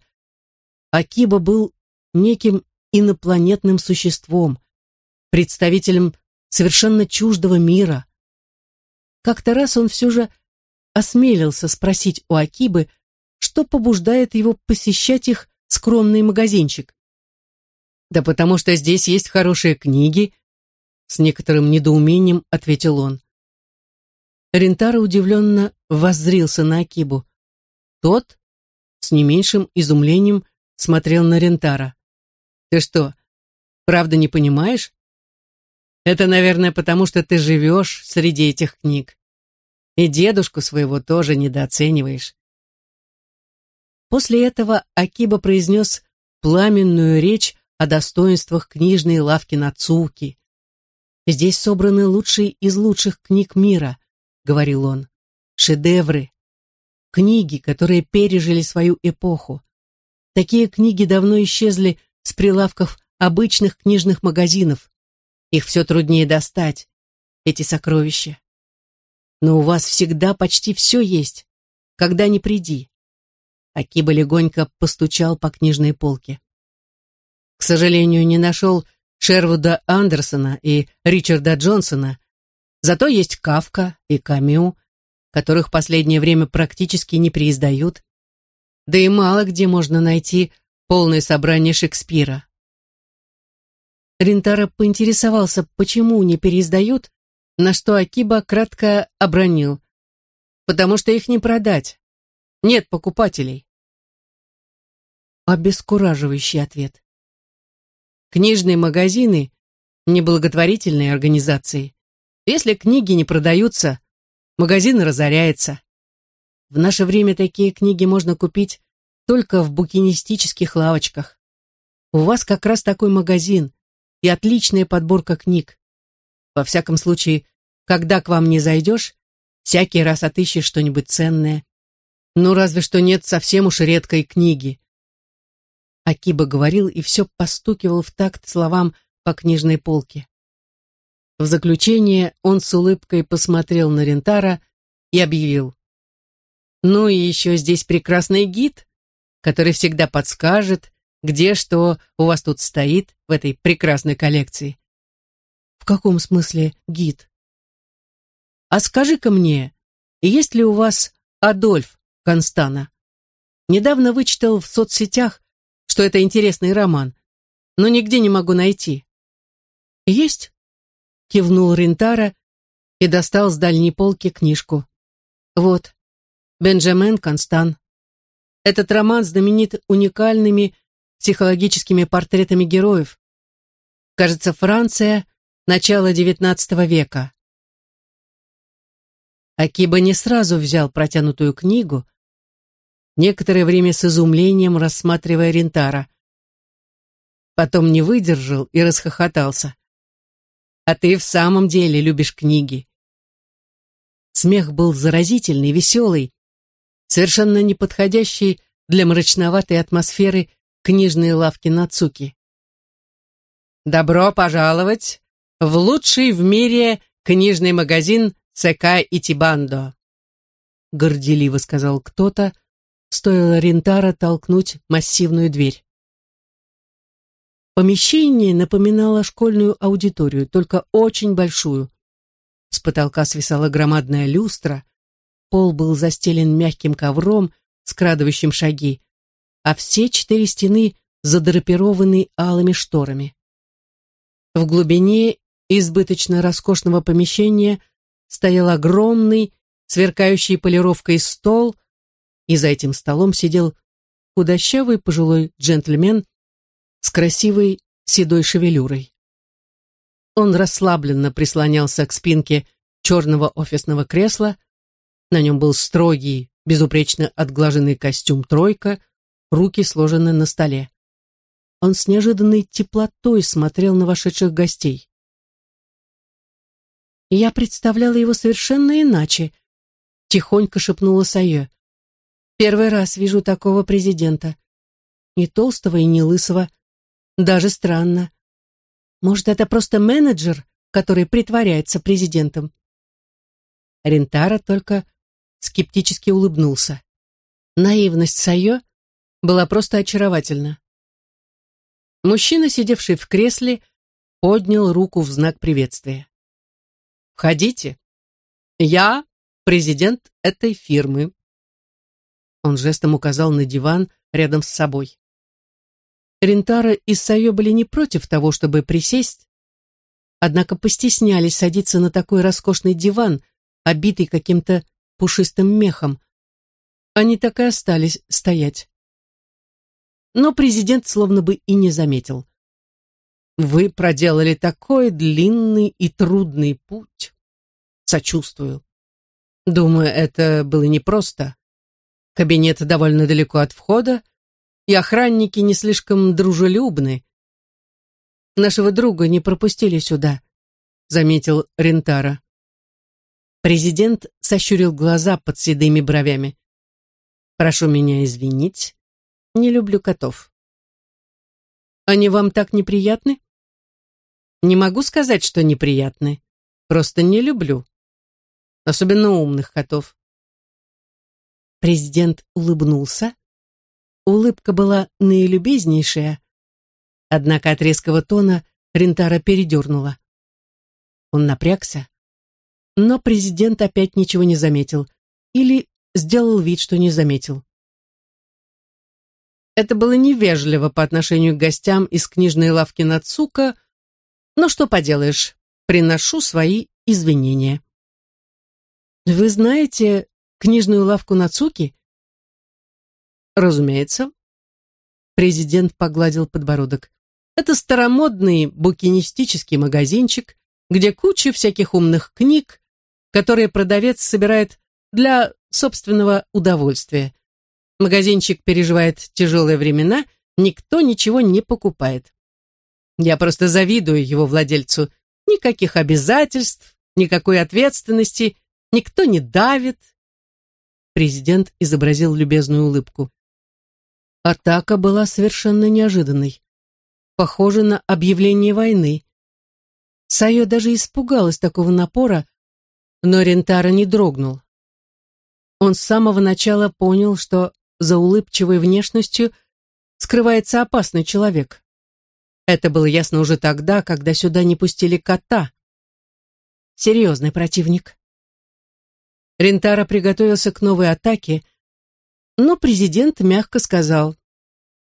Speaker 1: Акиба был неким инопланетным существом, представителем совершенно чуждого мира. Как-то раз он все же осмелился спросить у Акибы, что побуждает его посещать их скромный магазинчик. «Да потому что здесь есть хорошие книги», — с некоторым недоумением ответил он. Рентара удивленно воззрился на Акибу. Тот, с не меньшим изумлением, смотрел на Рентара. «Ты что, правда не понимаешь? Это, наверное, потому что ты живешь среди этих книг. И дедушку своего тоже недооцениваешь. После этого Акиба произнес пламенную речь о достоинствах книжной лавки Нацуки. Здесь собраны лучшие из лучших книг мира, — говорил он, — «шедевры, книги, которые пережили свою эпоху. Такие книги давно исчезли с прилавков обычных книжных магазинов. Их все труднее достать, эти сокровища. Но у вас всегда почти все есть, когда ни приди. Акиба легонько постучал по книжной полке. К сожалению, не нашел Шервуда Андерсона и Ричарда Джонсона, зато есть Кавка и Камю, которых в последнее время практически не переиздают, да и мало где можно найти полное собрание Шекспира. Рентара поинтересовался, почему не переиздают, на что Акиба кратко обронил. «Потому что их не продать. Нет покупателей». Обескураживающий ответ. Книжные магазины – неблаготворительные организации. Если книги не продаются, магазин разоряется. В наше время такие книги можно купить только в букинистических лавочках. У вас как раз такой магазин и отличная подборка книг. Во всяком случае, когда к вам не зайдешь, всякий раз отыщешь что-нибудь ценное. Ну, разве что нет совсем уж редкой книги. Акиба говорил и все постукивал в такт словам по книжной полке. В заключение он с улыбкой посмотрел на Рентара и объявил. «Ну и еще здесь прекрасный гид, который всегда подскажет, где что у вас тут стоит в этой прекрасной коллекции». «В каком смысле гид?» «А скажи-ка мне, есть ли у вас Адольф Констана? Недавно вычитал в соцсетях, что это интересный роман, но нигде не могу найти. Есть? Кивнул Рентара и достал с дальней полки книжку. Вот, Бенджамен Констан. Этот роман знаменит уникальными психологическими портретами героев. Кажется, Франция, начало XIX века. Акиба не сразу взял протянутую книгу, некоторое время с изумлением рассматривая Рентара. Потом не выдержал и расхохотался. «А ты в самом деле любишь книги». Смех был заразительный, веселый, совершенно неподходящий для мрачноватой атмосферы книжной лавки Нацуки. «Добро пожаловать в лучший в мире книжный магазин Сека Итибандо», горделиво сказал кто-то, стоило Рентара толкнуть массивную дверь. Помещение напоминало школьную аудиторию, только очень большую. С потолка свисала громадная люстра, пол был застелен мягким ковром, скрадывающим шаги, а все четыре стены задрапированы алыми шторами. В глубине избыточно роскошного помещения стоял огромный, сверкающий полировкой стол и за этим столом сидел худощавый пожилой джентльмен с красивой седой шевелюрой. Он расслабленно прислонялся к спинке черного офисного кресла, на нем был строгий, безупречно отглаженный костюм «тройка», руки сложены на столе. Он с неожиданной теплотой смотрел на вошедших гостей. «Я представляла его совершенно иначе», — тихонько шепнула Сайе. Первый раз вижу такого президента. Не толстого и не лысого. Даже странно. Может, это просто менеджер, который притворяется президентом? Рентара только скептически улыбнулся. Наивность Сайо была просто очаровательна. Мужчина, сидевший в кресле, поднял руку в знак приветствия. «Входите. Я президент этой фирмы. Он жестом указал на диван рядом с собой. Рентара и Сайо были не против того, чтобы присесть, однако постеснялись садиться на такой роскошный диван, обитый каким-то пушистым мехом. Они так и остались стоять. Но президент словно бы и не заметил. «Вы проделали такой длинный и трудный путь. Сочувствую. Думаю, это было непросто. Кабинет довольно далеко от входа, и охранники не слишком дружелюбны. Нашего друга не пропустили сюда, заметил Рентара. Президент сощурил глаза под седыми бровями. «Прошу меня извинить, не люблю котов». «Они вам так неприятны?» «Не могу сказать, что неприятны. Просто не люблю. Особенно умных котов». Президент улыбнулся. Улыбка была наилюбезнейшая, однако от резкого тона Рентара передернула. Он напрягся, но президент опять ничего не заметил или сделал вид, что не заметил. Это было невежливо по отношению к гостям из книжной лавки Нацука, но что поделаешь, приношу свои извинения. Вы знаете книжную лавку Нацуки? Разумеется. Президент погладил подбородок. Это старомодный букинистический магазинчик, где куча всяких умных книг, которые продавец собирает для собственного удовольствия. Магазинчик переживает тяжелые времена, никто ничего не покупает. Я просто завидую его владельцу. Никаких обязательств, никакой ответственности, никто не давит. Президент изобразил любезную улыбку. Атака была совершенно неожиданной. Похоже на объявление войны. Сайо даже испугалась такого напора, но Рентара не дрогнул. Он с самого начала понял, что за улыбчивой внешностью скрывается опасный человек. Это было ясно уже тогда, когда сюда не пустили кота. Серьезный противник. Рентара приготовился к новой атаке, но президент мягко сказал,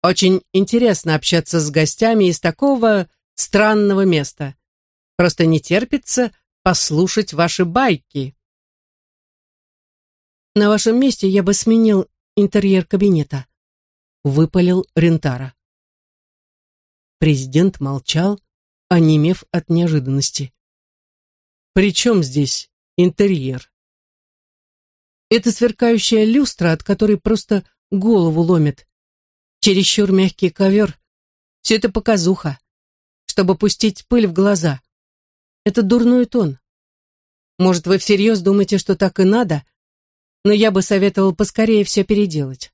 Speaker 1: «Очень интересно общаться с гостями из такого странного места. Просто не терпится послушать ваши байки». «На вашем месте я бы сменил интерьер кабинета», — выпалил Рентара. Президент молчал, онемев от неожиданности. «При чем здесь интерьер?» Это сверкающая люстра, от которой просто голову ломит. Чересчур мягкий ковер. Все это показуха, чтобы пустить пыль в глаза. Это дурной тон. Может, вы всерьез думаете, что так и надо, но я бы советовал поскорее все переделать.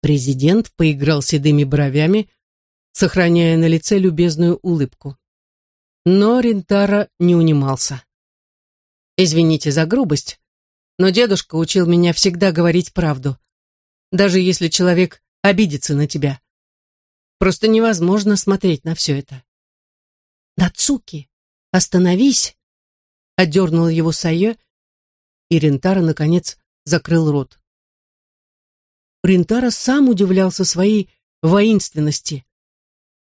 Speaker 1: Президент поиграл седыми бровями, сохраняя на лице любезную улыбку. Но Рентара не унимался. Извините за грубость, но дедушка учил меня всегда говорить правду, даже если человек обидится на тебя. Просто невозможно смотреть на все это. «Нацуки, остановись!» — одернул его Сайо, и Рентара, наконец, закрыл рот. Рентара сам удивлялся своей воинственности.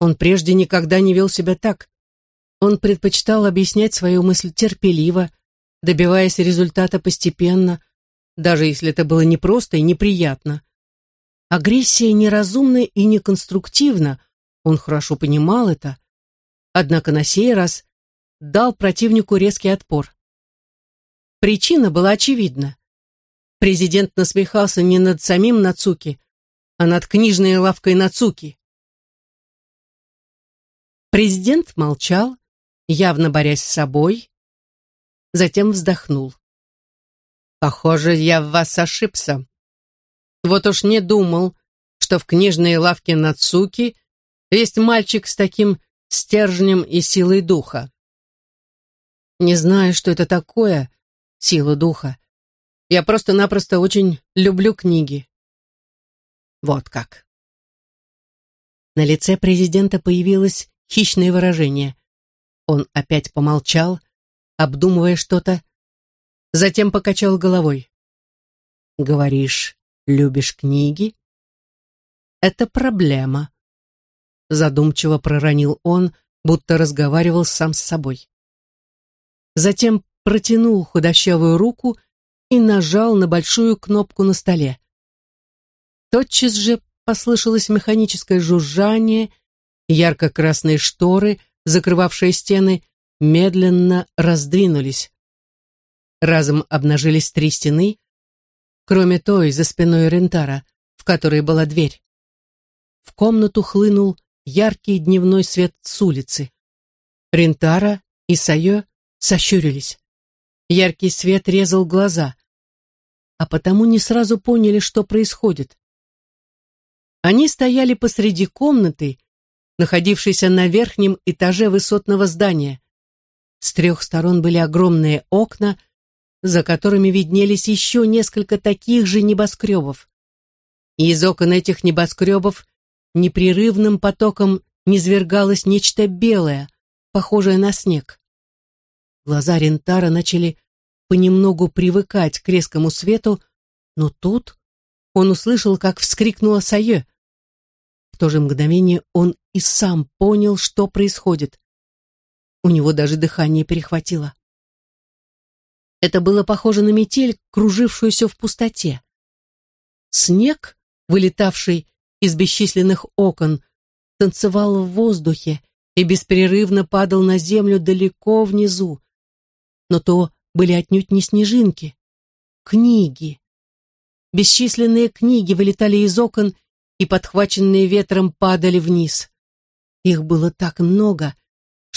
Speaker 1: Он прежде никогда не вел себя так. Он предпочитал объяснять свою мысль терпеливо, добиваясь результата постепенно, даже если это было непросто и неприятно. Агрессия неразумна и неконструктивна, он хорошо понимал это, однако на сей раз дал противнику резкий отпор. Причина была очевидна. Президент насмехался не над самим Нацуки, а над книжной лавкой Нацуки. Президент молчал, явно борясь с собой, затем вздохнул. «Похоже, я в вас ошибся. Вот уж не думал, что в книжной лавке Нацуки есть мальчик с таким стержнем и силой духа. Не знаю, что это такое, сила духа. Я просто-напросто очень люблю книги. Вот как. На лице президента появилось хищное выражение. Он опять помолчал, обдумывая что-то, затем покачал головой. «Говоришь, любишь книги?» «Это проблема», — задумчиво проронил он, будто разговаривал сам с собой. Затем протянул худощавую руку и нажал на большую кнопку на столе. Тотчас же послышалось механическое жужжание, ярко-красные шторы, закрывавшие стены, медленно раздвинулись. Разом обнажились три стены, кроме той за спиной Рентара, в которой была дверь. В комнату хлынул яркий дневной свет с улицы. Рентара и Сайо сощурились. Яркий свет резал глаза, а потому не сразу поняли, что происходит. Они стояли посреди комнаты, находившейся на верхнем этаже высотного здания. С трех сторон были огромные окна, за которыми виднелись еще несколько таких же небоскребов. И из окон этих небоскребов непрерывным потоком низвергалось нечто белое, похожее на снег. Глаза Рентара начали понемногу привыкать к резкому свету, но тут он услышал, как вскрикнула Сайе. В то же мгновение он и сам понял, что происходит. У него даже дыхание перехватило. Это было похоже на метель, кружившуюся в пустоте. Снег, вылетавший из бесчисленных окон, танцевал в воздухе и беспрерывно падал на землю далеко внизу. Но то были отнюдь не снежинки, книги. Бесчисленные книги вылетали из окон и, подхваченные ветром, падали вниз. Их было так много,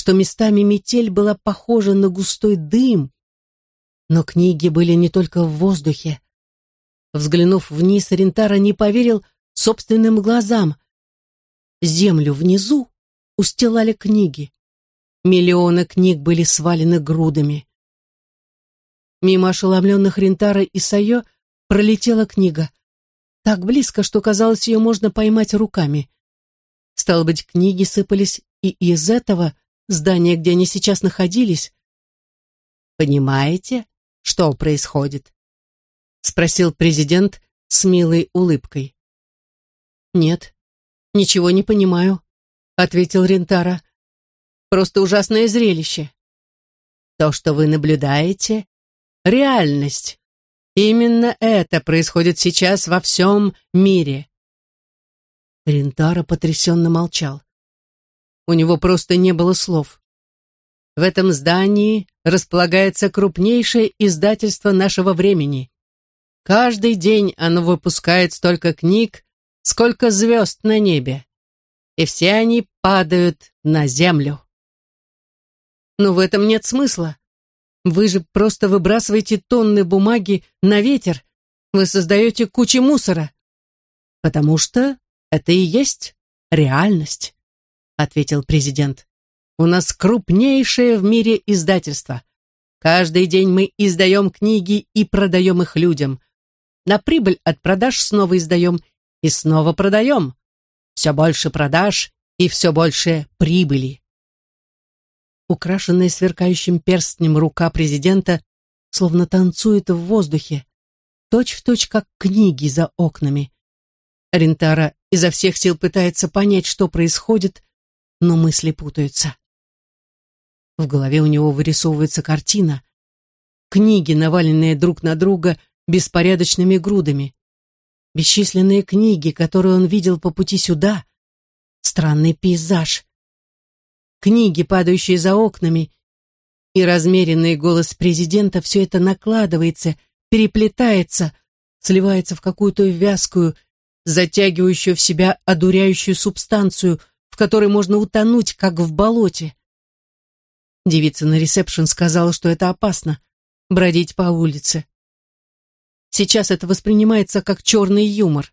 Speaker 1: что местами метель была похожа на густой дым. Но книги были не только в воздухе. Взглянув вниз, Рентара не поверил собственным глазам. Землю внизу устилали книги. Миллионы книг были свалены грудами. Мимо ошеломленных Рентара и Сайо пролетела книга. Так близко, что казалось, ее можно поймать руками. Стало быть, книги сыпались и из этого здания, где они сейчас находились. «Понимаете, что происходит?» — спросил президент с милой улыбкой. «Нет, ничего не понимаю», — ответил Рентара. «Просто ужасное зрелище». «То, что вы наблюдаете, — реальность. Именно это происходит сейчас во всем мире». Рентара потрясенно молчал. У него просто не было слов. В этом здании располагается крупнейшее издательство нашего времени. Каждый день оно выпускает столько книг, сколько звезд на небе, и все они падают на землю. Но в этом нет смысла. Вы же просто выбрасываете тонны бумаги на ветер, вы создаете кучу мусора. Потому что это и есть реальность, ответил президент. У нас крупнейшее в мире издательство. Каждый день мы издаем книги и продаем их людям. На прибыль от продаж снова издаем и снова продаем. Все больше продаж и все больше прибыли. Украшенная сверкающим перстнем рука президента словно танцует в воздухе, точь-в-точь, точь, как книги за окнами. Рентара изо всех сил пытается понять, что происходит, но мысли путаются. В голове у него вырисовывается картина. Книги, наваленные друг на друга беспорядочными грудами бесчисленные книги, которые он видел по пути сюда, странный пейзаж, книги, падающие за окнами, и размеренный голос президента все это накладывается, переплетается, сливается в какую-то вязкую, затягивающую в себя одуряющую субстанцию, в которой можно утонуть, как в болоте. Девица на ресепшн сказала, что это опасно — бродить по улице. Сейчас это воспринимается как черный юмор.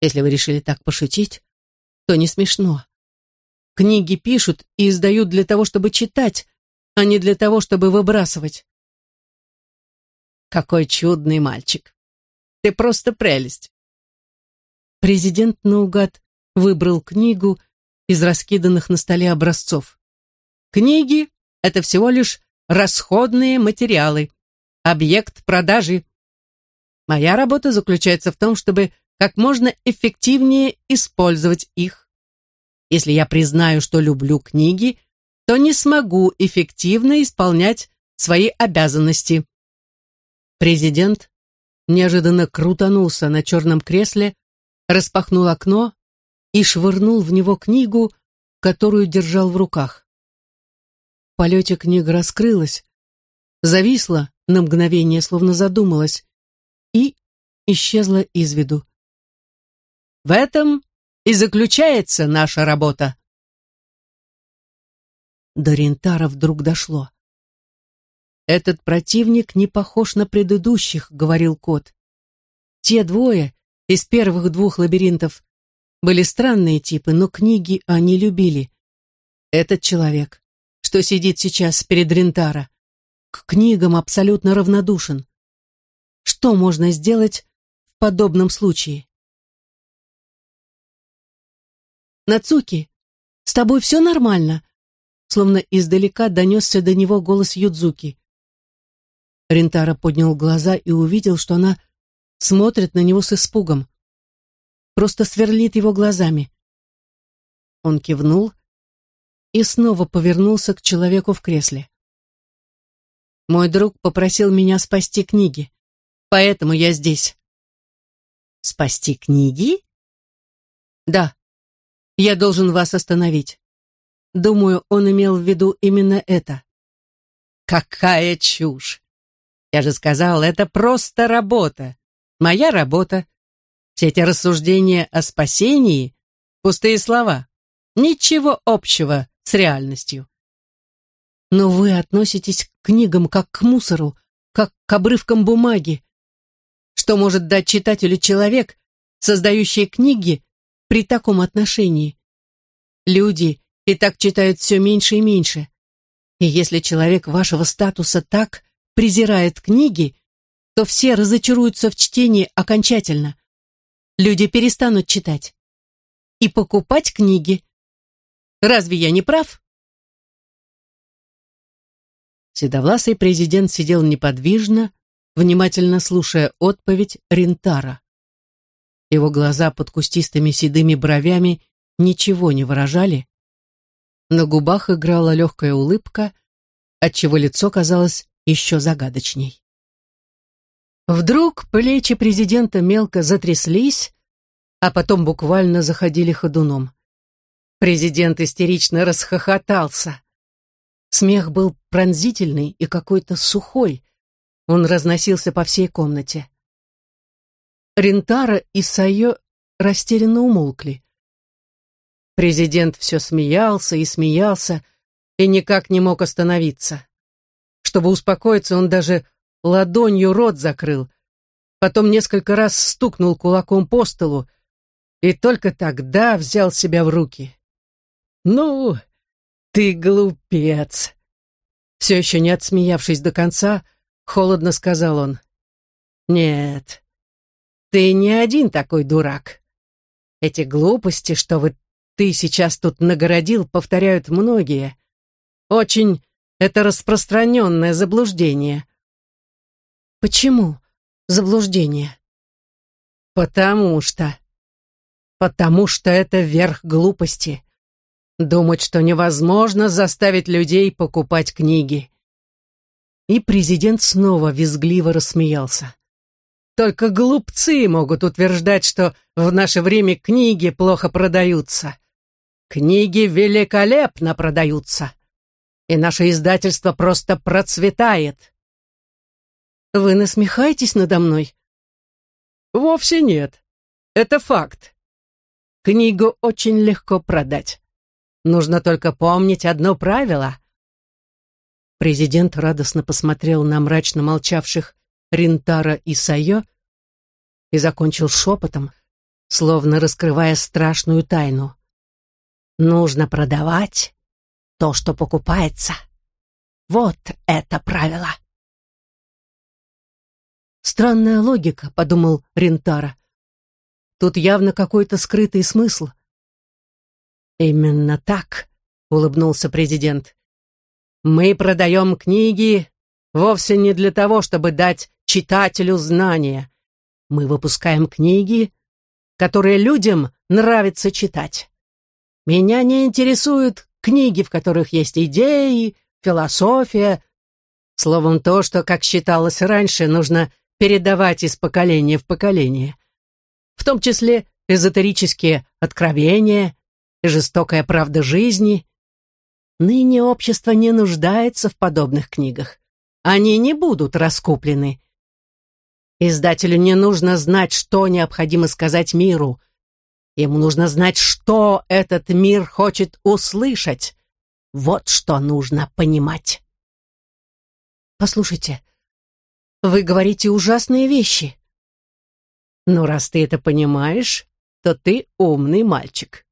Speaker 1: Если вы решили так пошутить, то не смешно. Книги пишут и издают для того, чтобы читать, а не для того, чтобы выбрасывать. Какой чудный мальчик. Ты просто прелесть. Президент наугад выбрал книгу из раскиданных на столе образцов. Книги — это всего лишь расходные материалы объект продажи. Моя работа заключается в том, чтобы как можно эффективнее использовать их. Если я признаю, что люблю книги, то не смогу эффективно исполнять свои обязанности. Президент неожиданно крутанулся на черном кресле, распахнул окно и швырнул в него книгу, которую держал в руках. В полете книга раскрылась, зависла на мгновение словно задумалась и исчезла из виду. В этом и заключается наша работа. До Рентара вдруг дошло. «Этот противник не похож на предыдущих», — говорил кот. «Те двое из первых двух лабиринтов были странные типы, но книги они любили. Этот человек, что сидит сейчас перед Рентара, к книгам абсолютно равнодушен. Что можно сделать в подобном случае? «Нацуки, с тобой все нормально?» Словно издалека донесся до него голос Юдзуки. Рентара поднял глаза и увидел, что она смотрит на него с испугом. Просто сверлит его глазами. Он кивнул и снова повернулся к человеку в кресле. Мой друг попросил меня спасти книги, поэтому я здесь.
Speaker 2: Спасти книги?
Speaker 1: Да. Я должен вас остановить. Думаю, он имел в виду именно это.
Speaker 2: Какая чушь! Я же сказал, это просто работа. Моя работа. Все эти рассуждения о спасении — пустые слова. Ничего общего с реальностью.
Speaker 1: Но вы относитесь к книгам как к мусору, как к обрывкам бумаги. Что может дать читателю человек, создающий книги при таком отношении? Люди и так читают все меньше и меньше. И если человек вашего статуса так презирает книги, то все разочаруются в чтении окончательно. Люди перестанут читать. И покупать книги. Разве я не прав? Седовласый президент сидел неподвижно, внимательно слушая отповедь Рентара. Его глаза под кустистыми седыми бровями ничего не выражали. На губах играла легкая улыбка, отчего лицо казалось еще загадочней. Вдруг плечи президента мелко затряслись, а потом буквально заходили ходуном. Президент истерично расхохотался. Смех был пронзительный и какой-то сухой. Он разносился по всей комнате. Рентара и Сайо растерянно умолкли. Президент все смеялся и смеялся, и никак не мог остановиться. Чтобы успокоиться, он даже ладонью рот закрыл, потом несколько раз стукнул кулаком по столу и только тогда взял себя в руки. «Ну, ты глупец!» Все еще не отсмеявшись до конца, холодно сказал он. «Нет, ты не один такой дурак. Эти глупости, что вы ты сейчас тут нагородил, повторяют многие. Очень это распространенное заблуждение. Почему заблуждение? Потому что... Потому что это верх глупости. Думать, что невозможно заставить людей покупать книги. И президент снова визгливо рассмеялся. Только глупцы могут утверждать, что в наше время книги плохо продаются. Книги великолепно продаются и наше издательство просто процветает. Вы насмехаетесь надо мной? Вовсе нет. Это факт. Книгу очень легко продать. Нужно только помнить одно правило. Президент радостно посмотрел на мрачно молчавших Ринтара и Сайо и закончил шепотом, словно раскрывая страшную тайну. Нужно продавать то, что покупается. Вот это правило. Странная логика, подумал Рентара. Тут явно какой-то скрытый смысл. Именно так, улыбнулся президент. Мы продаем книги вовсе не для того, чтобы дать читателю знания. Мы выпускаем книги, которые людям нравится читать. Меня не интересует, книги, в которых есть идеи, философия. Словом, то, что, как считалось раньше, нужно передавать из поколения в поколение. В том числе эзотерические откровения и жестокая правда жизни. Ныне общество не нуждается в подобных книгах. Они не будут раскуплены. Издателю не нужно знать, что необходимо сказать миру – Ему нужно знать, что этот мир хочет услышать. Вот что нужно понимать. Послушайте, вы говорите ужасные вещи.
Speaker 2: Но раз ты это понимаешь, то ты умный мальчик.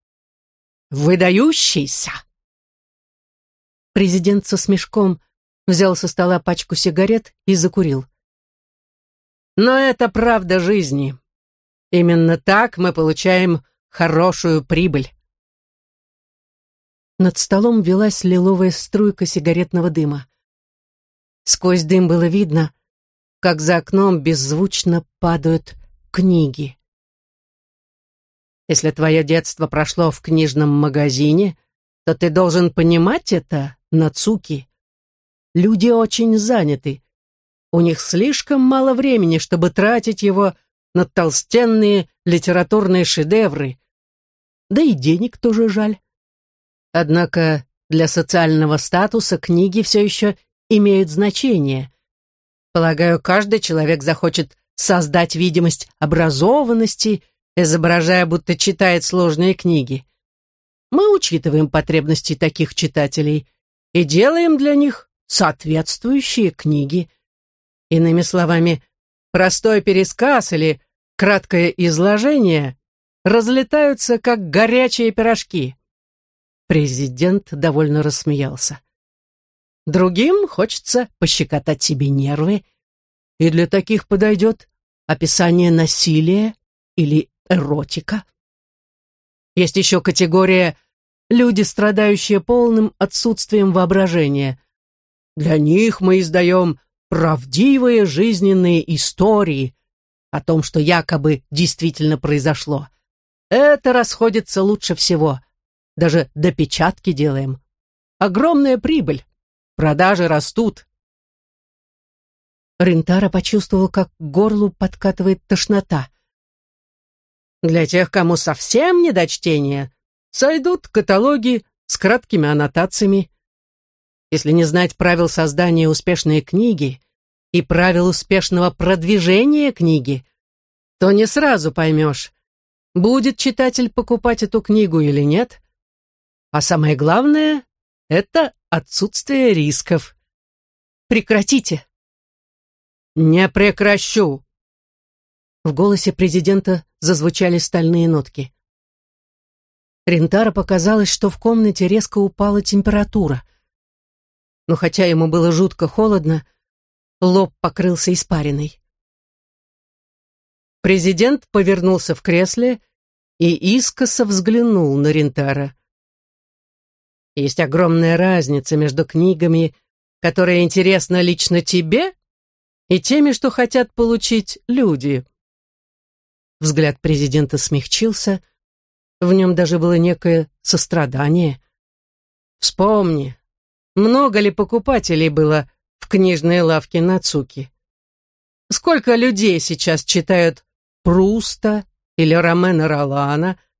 Speaker 2: Выдающийся.
Speaker 1: Президент со смешком взял со стола пачку сигарет и закурил.
Speaker 2: Но это правда жизни. Именно так мы получаем хорошую прибыль.
Speaker 1: Над столом велась лиловая струйка сигаретного дыма. Сквозь дым было видно, как за окном беззвучно падают книги.
Speaker 2: Если твое детство прошло в книжном магазине, то ты должен понимать это, Нацуки. Люди очень заняты. У них слишком мало времени, чтобы тратить его на толстенные литературные шедевры. Да и денег тоже жаль. Однако для социального статуса книги все еще имеют значение. Полагаю, каждый человек захочет создать видимость образованности, изображая, будто читает сложные книги. Мы учитываем потребности таких читателей и делаем для них соответствующие книги. Иными словами, простой пересказ или краткое изложение разлетаются, как горячие пирожки. Президент довольно рассмеялся. Другим хочется пощекотать себе нервы, и для таких подойдет описание насилия или эротика. Есть еще категория «люди, страдающие полным отсутствием воображения». Для них мы издаем правдивые жизненные истории о том, что якобы действительно произошло. Это расходится лучше всего – даже допечатки делаем. Огромная прибыль. Продажи растут.
Speaker 1: Рентара почувствовал, как к горлу подкатывает тошнота.
Speaker 2: Для тех, кому совсем не до чтения, сойдут каталоги с краткими аннотациями. Если не знать правил создания успешной книги и правил успешного продвижения книги, то не сразу поймешь, будет читатель покупать эту книгу или нет, а самое главное — это отсутствие рисков. Прекратите. Не прекращу.
Speaker 1: В голосе президента зазвучали стальные нотки. Рентара показалось, что в комнате резко упала температура. Но хотя ему было жутко холодно, лоб покрылся испариной.
Speaker 2: Президент повернулся в кресле и искоса взглянул на Рентара. Есть огромная разница между книгами, которые интересны лично тебе, и теми, что хотят получить люди.
Speaker 1: Взгляд президента смягчился, в нем даже было некое сострадание.
Speaker 2: Вспомни, много ли покупателей было в книжной лавке Нацуки? Сколько людей сейчас читают Пруста или Ромена Ролана –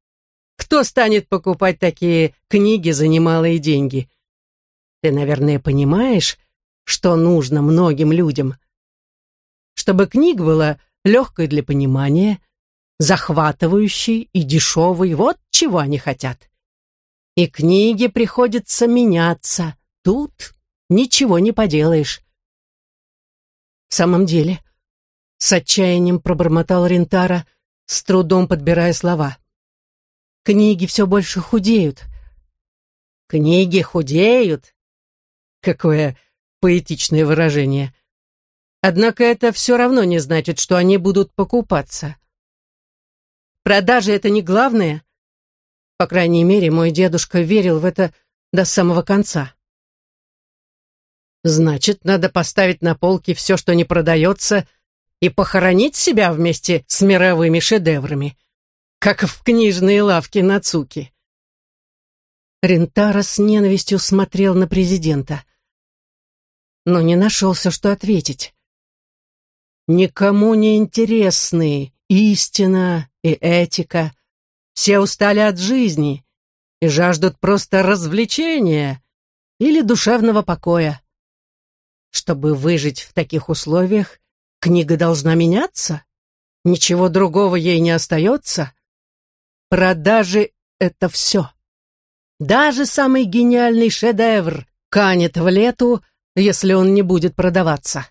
Speaker 2: кто станет покупать такие книги за немалые деньги? Ты, наверное, понимаешь, что нужно многим людям. Чтобы книга была легкой для понимания, захватывающей и дешевой, вот чего они хотят. И книги приходится меняться. Тут ничего не поделаешь.
Speaker 1: В самом деле, с отчаянием пробормотал Рентара, с трудом подбирая слова. Книги все больше худеют.
Speaker 2: Книги худеют? Какое поэтичное выражение. Однако это все равно не значит, что они будут покупаться. Продажи — это не главное. По крайней мере, мой дедушка верил в это до самого конца. Значит, надо поставить на полки все, что не продается, и похоронить себя вместе с мировыми шедеврами как в книжной лавке Нацуки.
Speaker 1: Рентара с ненавистью смотрел на президента, но не нашелся, что ответить.
Speaker 2: Никому не интересны истина и этика. Все устали от жизни и жаждут просто развлечения или душевного покоя. Чтобы выжить в таких условиях, книга должна меняться. Ничего другого ей не остается. Продажи — это все. Даже самый гениальный шедевр канет в лету
Speaker 1: если он не будет продаваться.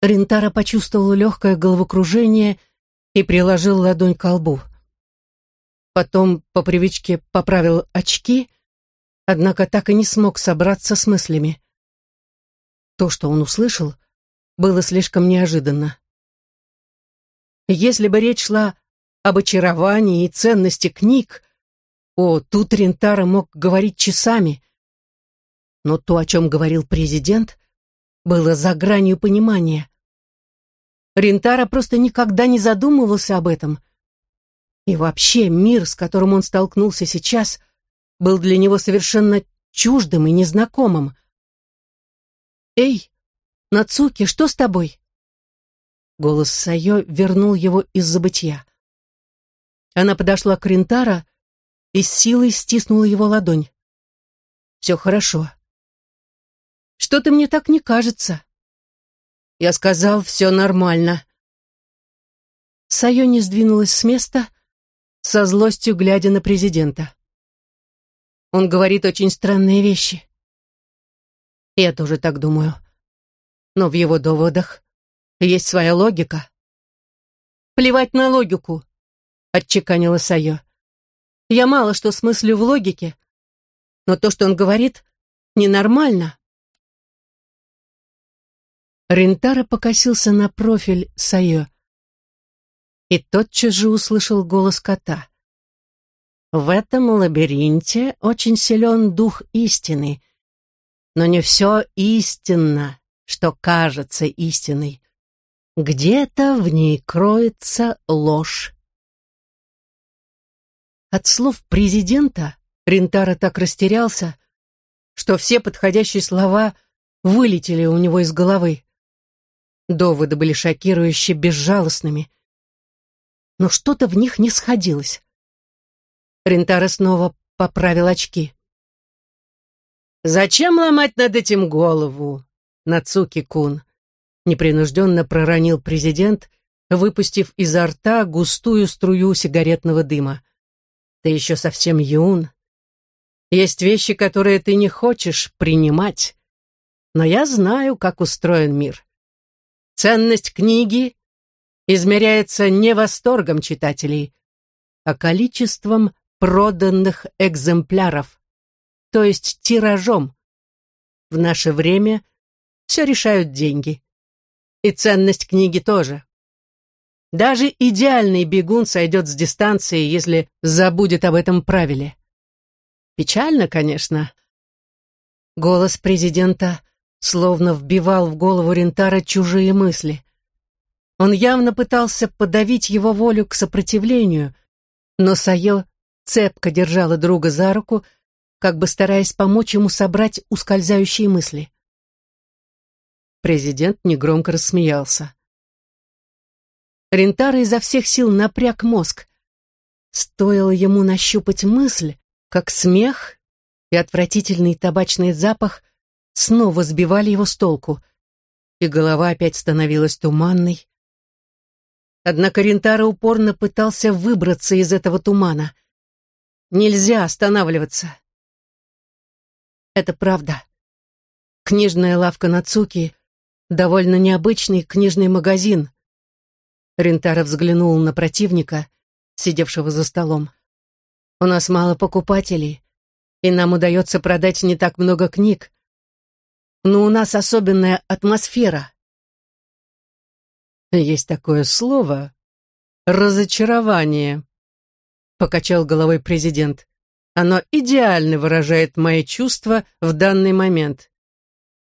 Speaker 1: Рентара почувствовал легкое головокружение и приложил ладонь к лбу. Потом по привычке поправил очки, однако так и не смог собраться с мыслями. То, что он услышал, было слишком неожиданно. Если бы речь шла об очаровании и ценности книг, о, тут Рентара мог говорить часами. Но то, о чем говорил президент, было за гранью понимания. Рентара просто никогда не задумывался об этом. И вообще мир, с которым он столкнулся сейчас, был для него совершенно чуждым и незнакомым. «Эй, Нацуки, что с тобой?» Голос Сайо вернул его из забытья. Она подошла к Рентара и с силой стиснула его ладонь. «Все хорошо». «Что-то мне так не кажется». Я сказал, все нормально. Сайо не сдвинулась с места, со злостью глядя на президента. Он говорит очень странные вещи. Я тоже так думаю. Но в его доводах есть своя логика. Плевать на логику, отчеканила Сайо. Я мало что смыслю в логике, но то, что он говорит, ненормально. Рентара покосился на профиль Сайо и тотчас же услышал голос кота. В этом лабиринте очень силен дух истины, но не все истинно, что кажется истиной. Где-то в ней кроется ложь. От слов президента Рентара так растерялся, что все подходящие слова вылетели у него из головы. Доводы были шокирующе безжалостными, но что-то в них не сходилось. Рентара снова поправил очки. «Зачем ломать над этим голову, Нацуки-кун?» непринужденно проронил президент, выпустив изо рта густую струю сигаретного дыма. «Ты еще совсем юн. Есть вещи, которые ты не хочешь принимать. Но я знаю, как устроен мир. Ценность книги измеряется не восторгом читателей, а количеством проданных экземпляров, то есть тиражом. В наше время все решают деньги. И ценность книги тоже. Даже идеальный бегун сойдет с дистанции, если забудет об этом правиле. Печально, конечно. Голос президента словно вбивал в голову Рентара чужие мысли. Он явно пытался подавить его волю к сопротивлению, но Сайо цепко держала друга за руку, как бы стараясь помочь ему собрать ускользающие мысли. Президент негромко рассмеялся. Рентара изо всех сил напряг мозг. Стоило ему нащупать мысль, как смех и отвратительный табачный запах снова сбивали его с толку, и голова опять становилась туманной, Однако Рентара упорно пытался выбраться из этого тумана. Нельзя останавливаться. Это правда. Книжная лавка Нацуки — довольно необычный книжный магазин. Рентара взглянул на противника, сидевшего за столом. «У нас мало покупателей, и нам удается продать не так много книг. Но у нас особенная атмосфера. Есть такое слово — разочарование, покачал головой президент. Оно идеально выражает мои чувства в данный момент.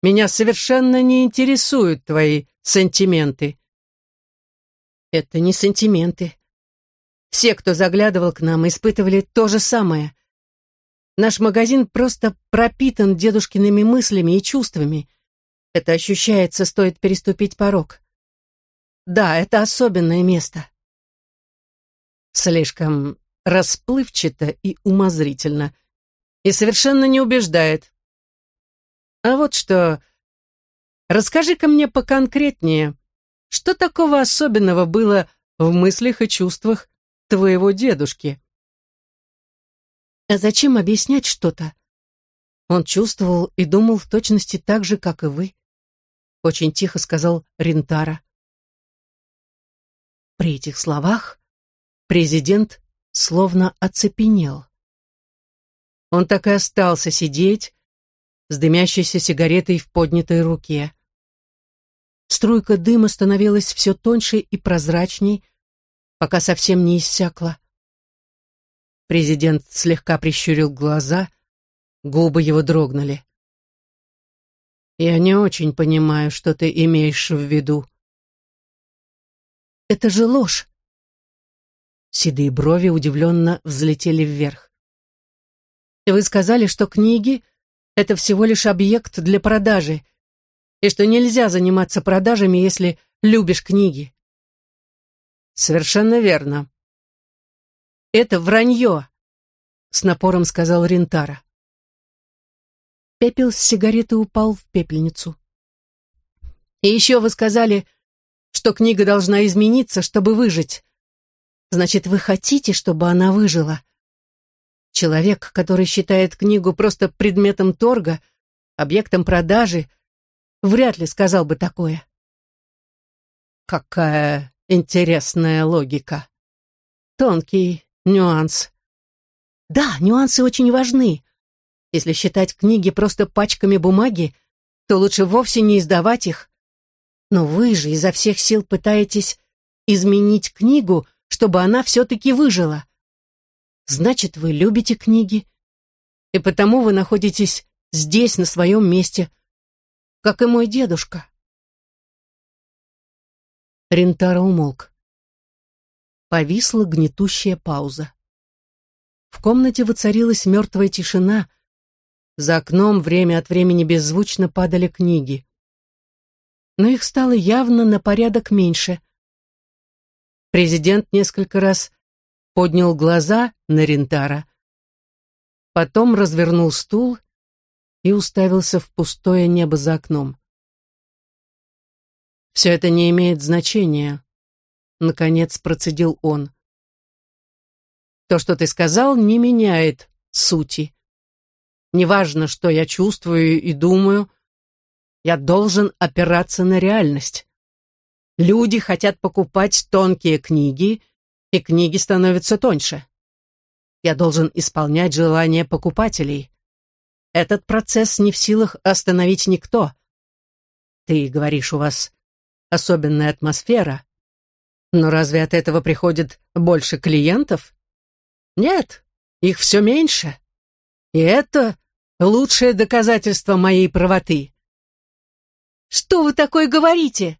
Speaker 1: Меня совершенно не интересуют твои сантименты. Это не сантименты. Все, кто заглядывал к нам, испытывали то же самое. Наш магазин просто пропитан дедушкиными мыслями и чувствами. Это ощущается, стоит переступить порог. Да, это особенное место. Слишком расплывчато и умозрительно. И совершенно не убеждает. А вот что... Расскажи-ка мне поконкретнее, что такого особенного было в мыслях и чувствах твоего дедушки? А зачем объяснять что-то? Он чувствовал и думал в точности так же, как и вы. Очень тихо сказал Рентара. При этих словах президент словно оцепенел. Он так и остался сидеть с дымящейся сигаретой в поднятой руке. Струйка дыма становилась все тоньше и прозрачней, пока совсем не иссякла. Президент слегка прищурил глаза, губы его дрогнули. «Я не очень понимаю, что ты имеешь в виду». «Это же ложь!» Седые брови удивленно взлетели вверх. «Вы сказали, что книги — это всего лишь объект для продажи, и что нельзя заниматься продажами, если любишь книги». «Совершенно верно», «Это вранье!» — с напором сказал Рентара. Пепел с сигареты упал в пепельницу. «И еще вы сказали, что книга должна измениться, чтобы выжить. Значит, вы хотите, чтобы она выжила?» Человек, который считает книгу просто предметом торга, объектом продажи, вряд ли сказал бы такое. Какая интересная логика. Тонкий, Нюанс. Да, нюансы очень важны. Если считать книги просто пачками бумаги, то лучше вовсе не издавать их. Но вы же изо всех сил пытаетесь изменить книгу, чтобы она все-таки выжила. Значит, вы любите книги, и потому вы находитесь здесь, на своем месте, как и мой дедушка. Рентара умолк. Повисла гнетущая пауза. В комнате воцарилась мертвая тишина. За окном время от времени беззвучно падали книги. Но их стало явно на порядок меньше. Президент несколько раз поднял глаза на Рентара, потом развернул стул и уставился в пустое небо за окном. «Все это не имеет значения», наконец процедил он. То, что ты сказал, не меняет сути. Неважно, что я чувствую и думаю, я должен опираться на реальность. Люди хотят покупать тонкие книги, и книги становятся тоньше. Я должен исполнять желания покупателей. Этот процесс не в силах остановить никто. Ты говоришь, у вас особенная атмосфера. Но разве от этого приходит больше клиентов? Нет, их все меньше. И это лучшее доказательство моей правоты. «Что вы такое говорите?»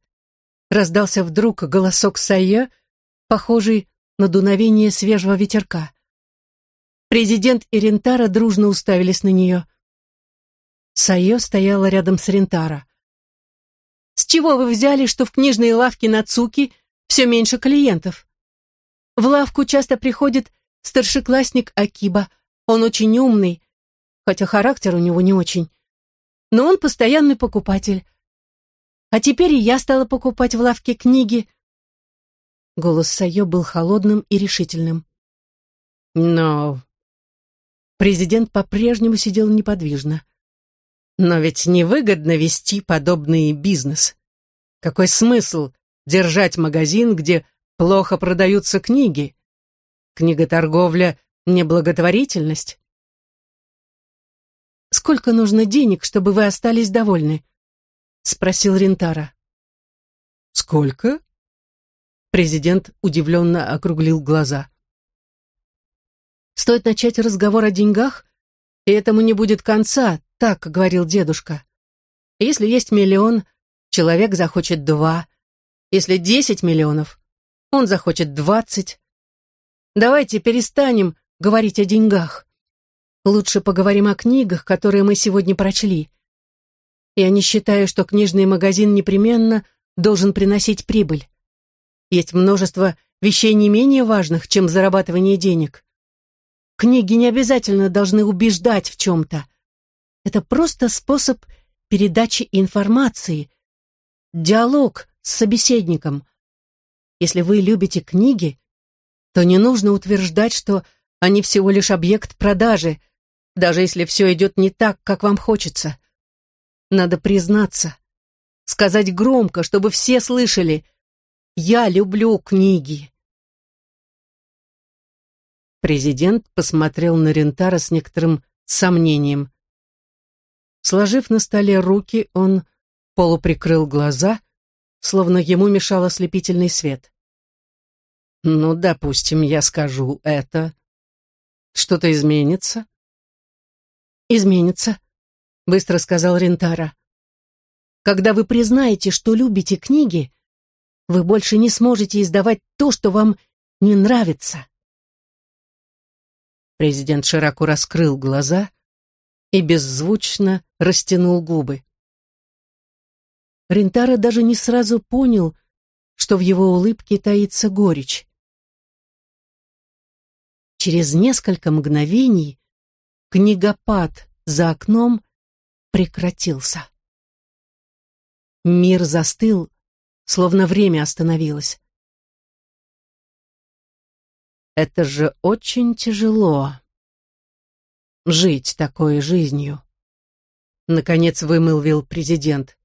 Speaker 1: Раздался вдруг голосок Сайя, похожий на дуновение свежего ветерка. Президент и Рентара дружно уставились на нее. Сайо стояла рядом с Рентара. «С чего вы взяли, что в книжной лавке на Цуки все меньше клиентов. В лавку часто приходит старшеклассник Акиба. Он очень умный, хотя характер у него не очень. Но он постоянный покупатель. А теперь и я стала покупать в лавке книги. Голос Сайо был холодным и решительным. Но президент по-прежнему сидел неподвижно. Но ведь невыгодно вести подобный бизнес. Какой смысл держать магазин, где плохо продаются книги. Книготорговля — не благотворительность. «Сколько нужно денег, чтобы вы остались довольны?» — спросил Рентара. «Сколько?» Президент удивленно округлил глаза. «Стоит начать разговор о деньгах, и этому не будет конца», — так говорил дедушка. «Если есть миллион, человек захочет два, если десять миллионов, он захочет двадцать. Давайте перестанем говорить о деньгах. Лучше поговорим о книгах, которые мы сегодня прочли. Я не считаю, что книжный магазин непременно должен приносить прибыль. Есть множество вещей не менее важных, чем зарабатывание денег. Книги не обязательно должны убеждать в чем-то. Это просто способ передачи информации, диалог с собеседником. Если вы любите книги, то не нужно утверждать, что они всего лишь объект продажи, даже если все идет не так, как вам хочется. Надо признаться, сказать громко, чтобы все слышали. Я люблю книги. Президент посмотрел на Рентара с некоторым сомнением. Сложив на столе руки, он полуприкрыл глаза, словно ему мешал ослепительный свет. «Ну, допустим, я скажу это. Что-то изменится?»
Speaker 2: «Изменится», — быстро сказал Рентара. «Когда вы признаете, что любите книги, вы больше не сможете издавать то, что вам не нравится».
Speaker 1: Президент широко раскрыл глаза и беззвучно растянул губы.
Speaker 2: Рентара даже не сразу понял, что в его улыбке таится горечь. Через несколько мгновений книгопад за окном прекратился. Мир застыл, словно время остановилось.
Speaker 1: Это же очень тяжело. Жить такой жизнью. Наконец вымылвил президент.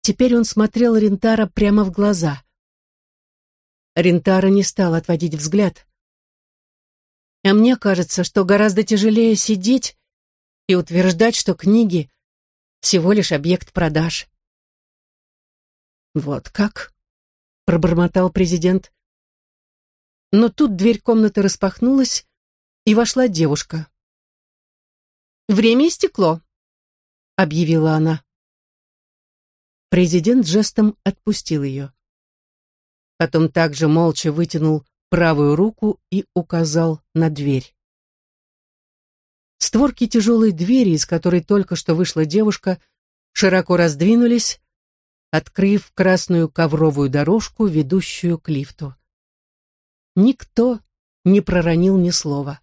Speaker 2: Теперь он смотрел Рентара прямо в глаза. Рентара не стал отводить взгляд. А мне кажется, что гораздо тяжелее сидеть и утверждать, что книги — всего лишь объект продаж.
Speaker 1: «Вот как?» — пробормотал президент.
Speaker 2: Но тут дверь комнаты распахнулась, и вошла девушка. «Время истекло», — объявила она. Президент жестом отпустил ее. Потом также молча вытянул правую руку и указал на дверь. Створки тяжелой двери, из которой только что вышла девушка, широко раздвинулись, открыв красную ковровую дорожку, ведущую к лифту. Никто не проронил ни слова.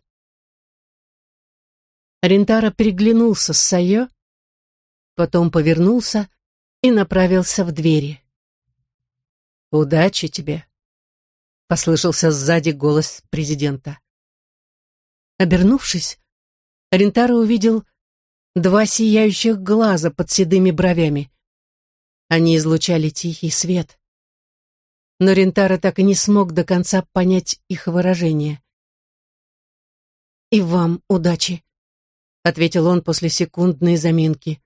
Speaker 2: Рентара переглянулся с Сайо, потом повернулся и направился в двери. «Удачи тебе!» послышался сзади голос президента. Обернувшись, Рентаро увидел два сияющих глаза под седыми бровями. Они излучали тихий свет. Но Рентаро так и не смог до конца понять их выражение. «И вам удачи», — ответил он после секундной заминки.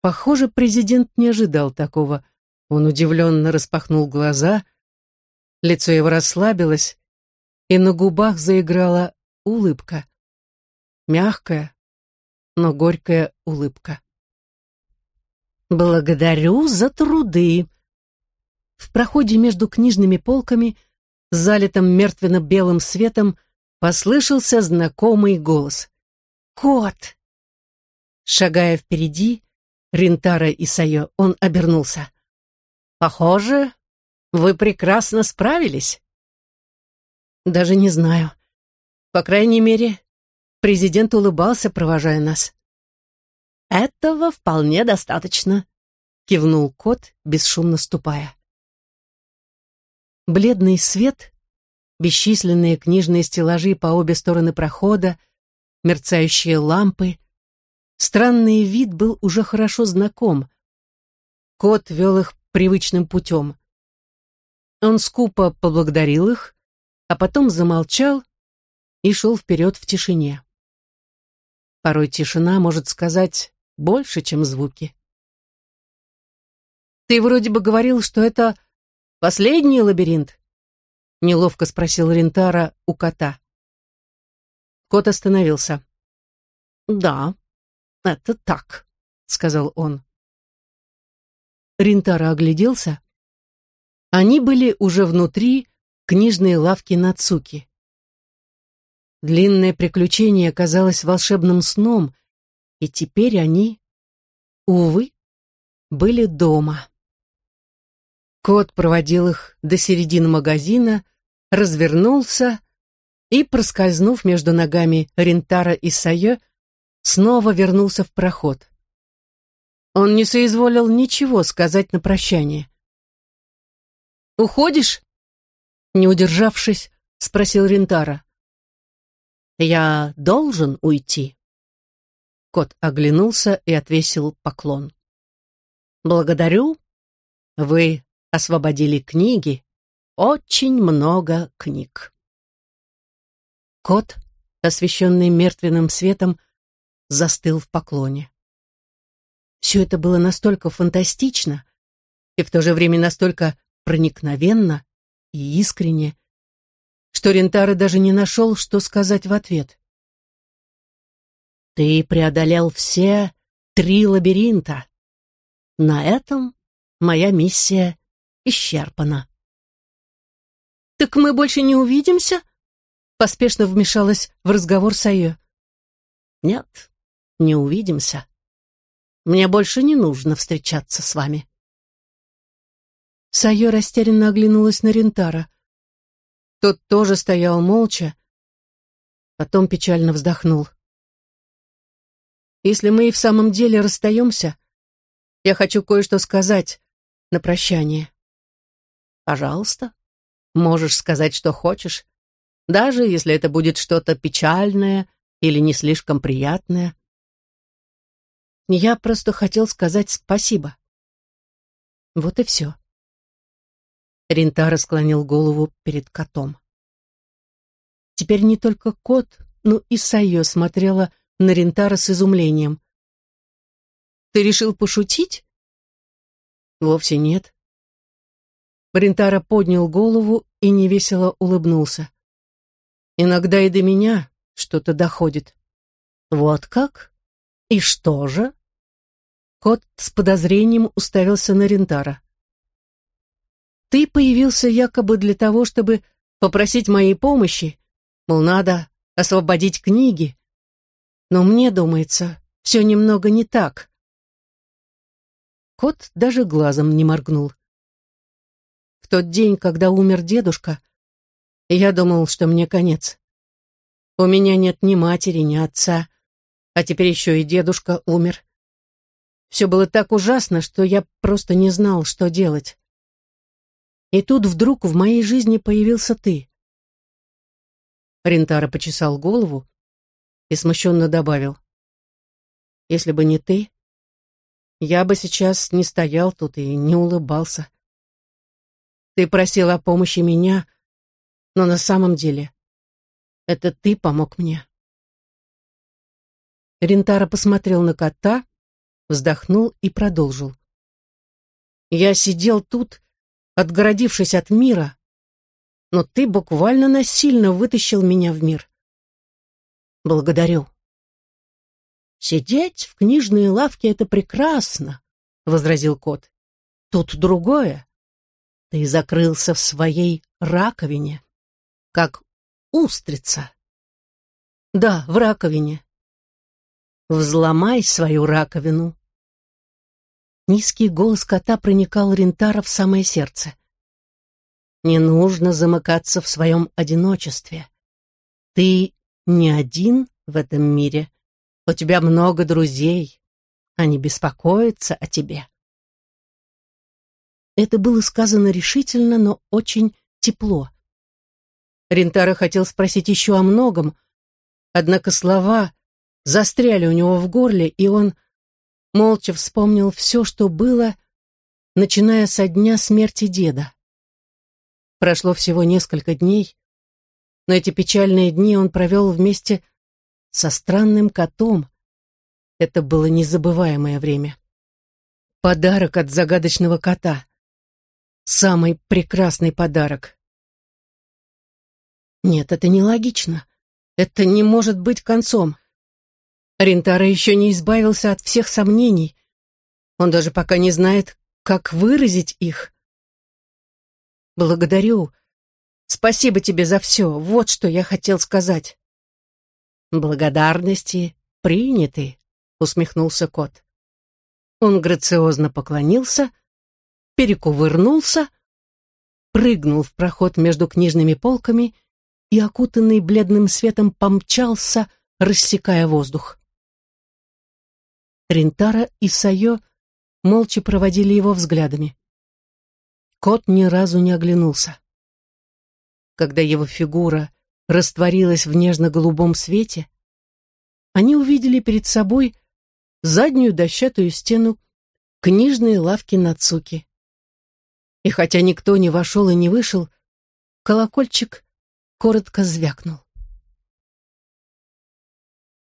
Speaker 2: Похоже, президент не ожидал такого. Он удивленно распахнул глаза, Лицо его расслабилось, и на губах заиграла улыбка. Мягкая, но горькая улыбка. «Благодарю за труды!» В проходе между книжными полками, залитым мертвенно-белым светом, послышался знакомый голос. «Кот!» Шагая впереди, Ринтара и Сайо, он обернулся. «Похоже, вы прекрасно справились. Даже не знаю. По крайней мере, президент улыбался, провожая нас. Этого вполне достаточно, кивнул кот, бесшумно ступая. Бледный свет, бесчисленные книжные стеллажи по обе стороны прохода, мерцающие лампы. Странный вид был уже хорошо знаком. Кот вел их привычным путем. Он скупо поблагодарил их, а потом замолчал и шел вперед в тишине. Порой тишина может сказать больше, чем звуки. «Ты вроде бы говорил, что это последний лабиринт?» — неловко спросил Рентара у кота. Кот остановился. «Да, это так», — сказал он. Ринтара огляделся они были уже внутри книжной лавки Нацуки. Длинное приключение казалось волшебным сном, и теперь они, увы, были дома. Кот проводил их до середины магазина, развернулся и, проскользнув между ногами Рентара и Сайо, снова вернулся в проход. Он не соизволил ничего сказать на прощание. «Уходишь?» Не удержавшись, спросил Рентара.
Speaker 1: Я должен уйти. Кот оглянулся и отвесил поклон. Благодарю. Вы освободили книги. Очень много книг. Кот, освещенный мертвенным светом, застыл в поклоне. Все это было настолько фантастично и в то же время настолько проникновенно и искренне, что Рентаро даже не нашел, что сказать в ответ. «Ты преодолел все три лабиринта. На этом моя миссия исчерпана». «Так мы больше не увидимся?» Поспешно вмешалась в разговор Сайо. «Нет, не увидимся. Мне больше не нужно встречаться с вами». Сайо растерянно оглянулась на Рентара. Тот тоже стоял молча, потом печально вздохнул. «Если мы и в самом деле расстаемся, я хочу кое-что сказать на прощание». «Пожалуйста, можешь сказать, что хочешь, даже если это будет что-то печальное или не слишком приятное». Я просто хотел сказать спасибо. Вот и все. Ринтара склонил голову перед котом. Теперь не только кот, но и Сайо смотрела на Ринтара с изумлением. «Ты решил пошутить?» «Вовсе нет». Ринтара поднял голову и невесело улыбнулся. «Иногда и до меня что-то доходит». «Вот как? И что же?» Кот с подозрением уставился на Рентара. «Ты появился якобы для того, чтобы попросить моей помощи, мол, надо освободить книги. Но мне думается, все немного не так». Кот даже глазом не моргнул. В тот день, когда умер дедушка, я думал, что мне конец. У меня нет ни матери, ни отца, а теперь еще и дедушка умер. Все было так ужасно, что я просто не знал, что делать. И тут вдруг в моей жизни появился ты. Рентара почесал голову и смущенно добавил. Если бы не ты, я бы сейчас не стоял тут и не улыбался. Ты просил о помощи меня, но на самом деле это ты помог мне. Рентара посмотрел на кота, вздохнул и продолжил. Я сидел тут, отгородившись от мира, но ты буквально насильно вытащил меня в мир. Благодарю. Сидеть в книжной лавке — это прекрасно, — возразил кот. Тут другое. Ты закрылся в своей раковине, как устрица. Да, в раковине. Взломай свою раковину. Низкий голос кота проникал Рентара в самое сердце. «Не нужно замыкаться в своем одиночестве. Ты не один в этом мире. У тебя много друзей. Они беспокоятся о тебе». Это было сказано решительно, но очень тепло. Рентара хотел спросить еще о многом, однако слова застряли у него в горле, и он молча вспомнил все, что было, начиная со дня смерти деда. Прошло всего несколько дней, но эти печальные дни он провел вместе со странным котом. Это было незабываемое время. Подарок от загадочного кота. Самый прекрасный подарок. Нет, это нелогично. Это не может быть концом. Рентара еще не избавился от всех сомнений. Он даже пока не знает, как выразить их. Благодарю. Спасибо тебе за все. Вот что я хотел сказать. Благодарности приняты, усмехнулся кот. Он грациозно поклонился, перекувырнулся, прыгнул в проход между книжными полками и, окутанный бледным светом, помчался, рассекая воздух. Ринтара и Сайо молча проводили его взглядами. Кот ни разу не оглянулся. Когда его фигура растворилась в нежно-голубом свете, они увидели перед собой заднюю дощатую стену книжной лавки Нацуки. И хотя никто не вошел и не вышел, колокольчик коротко звякнул.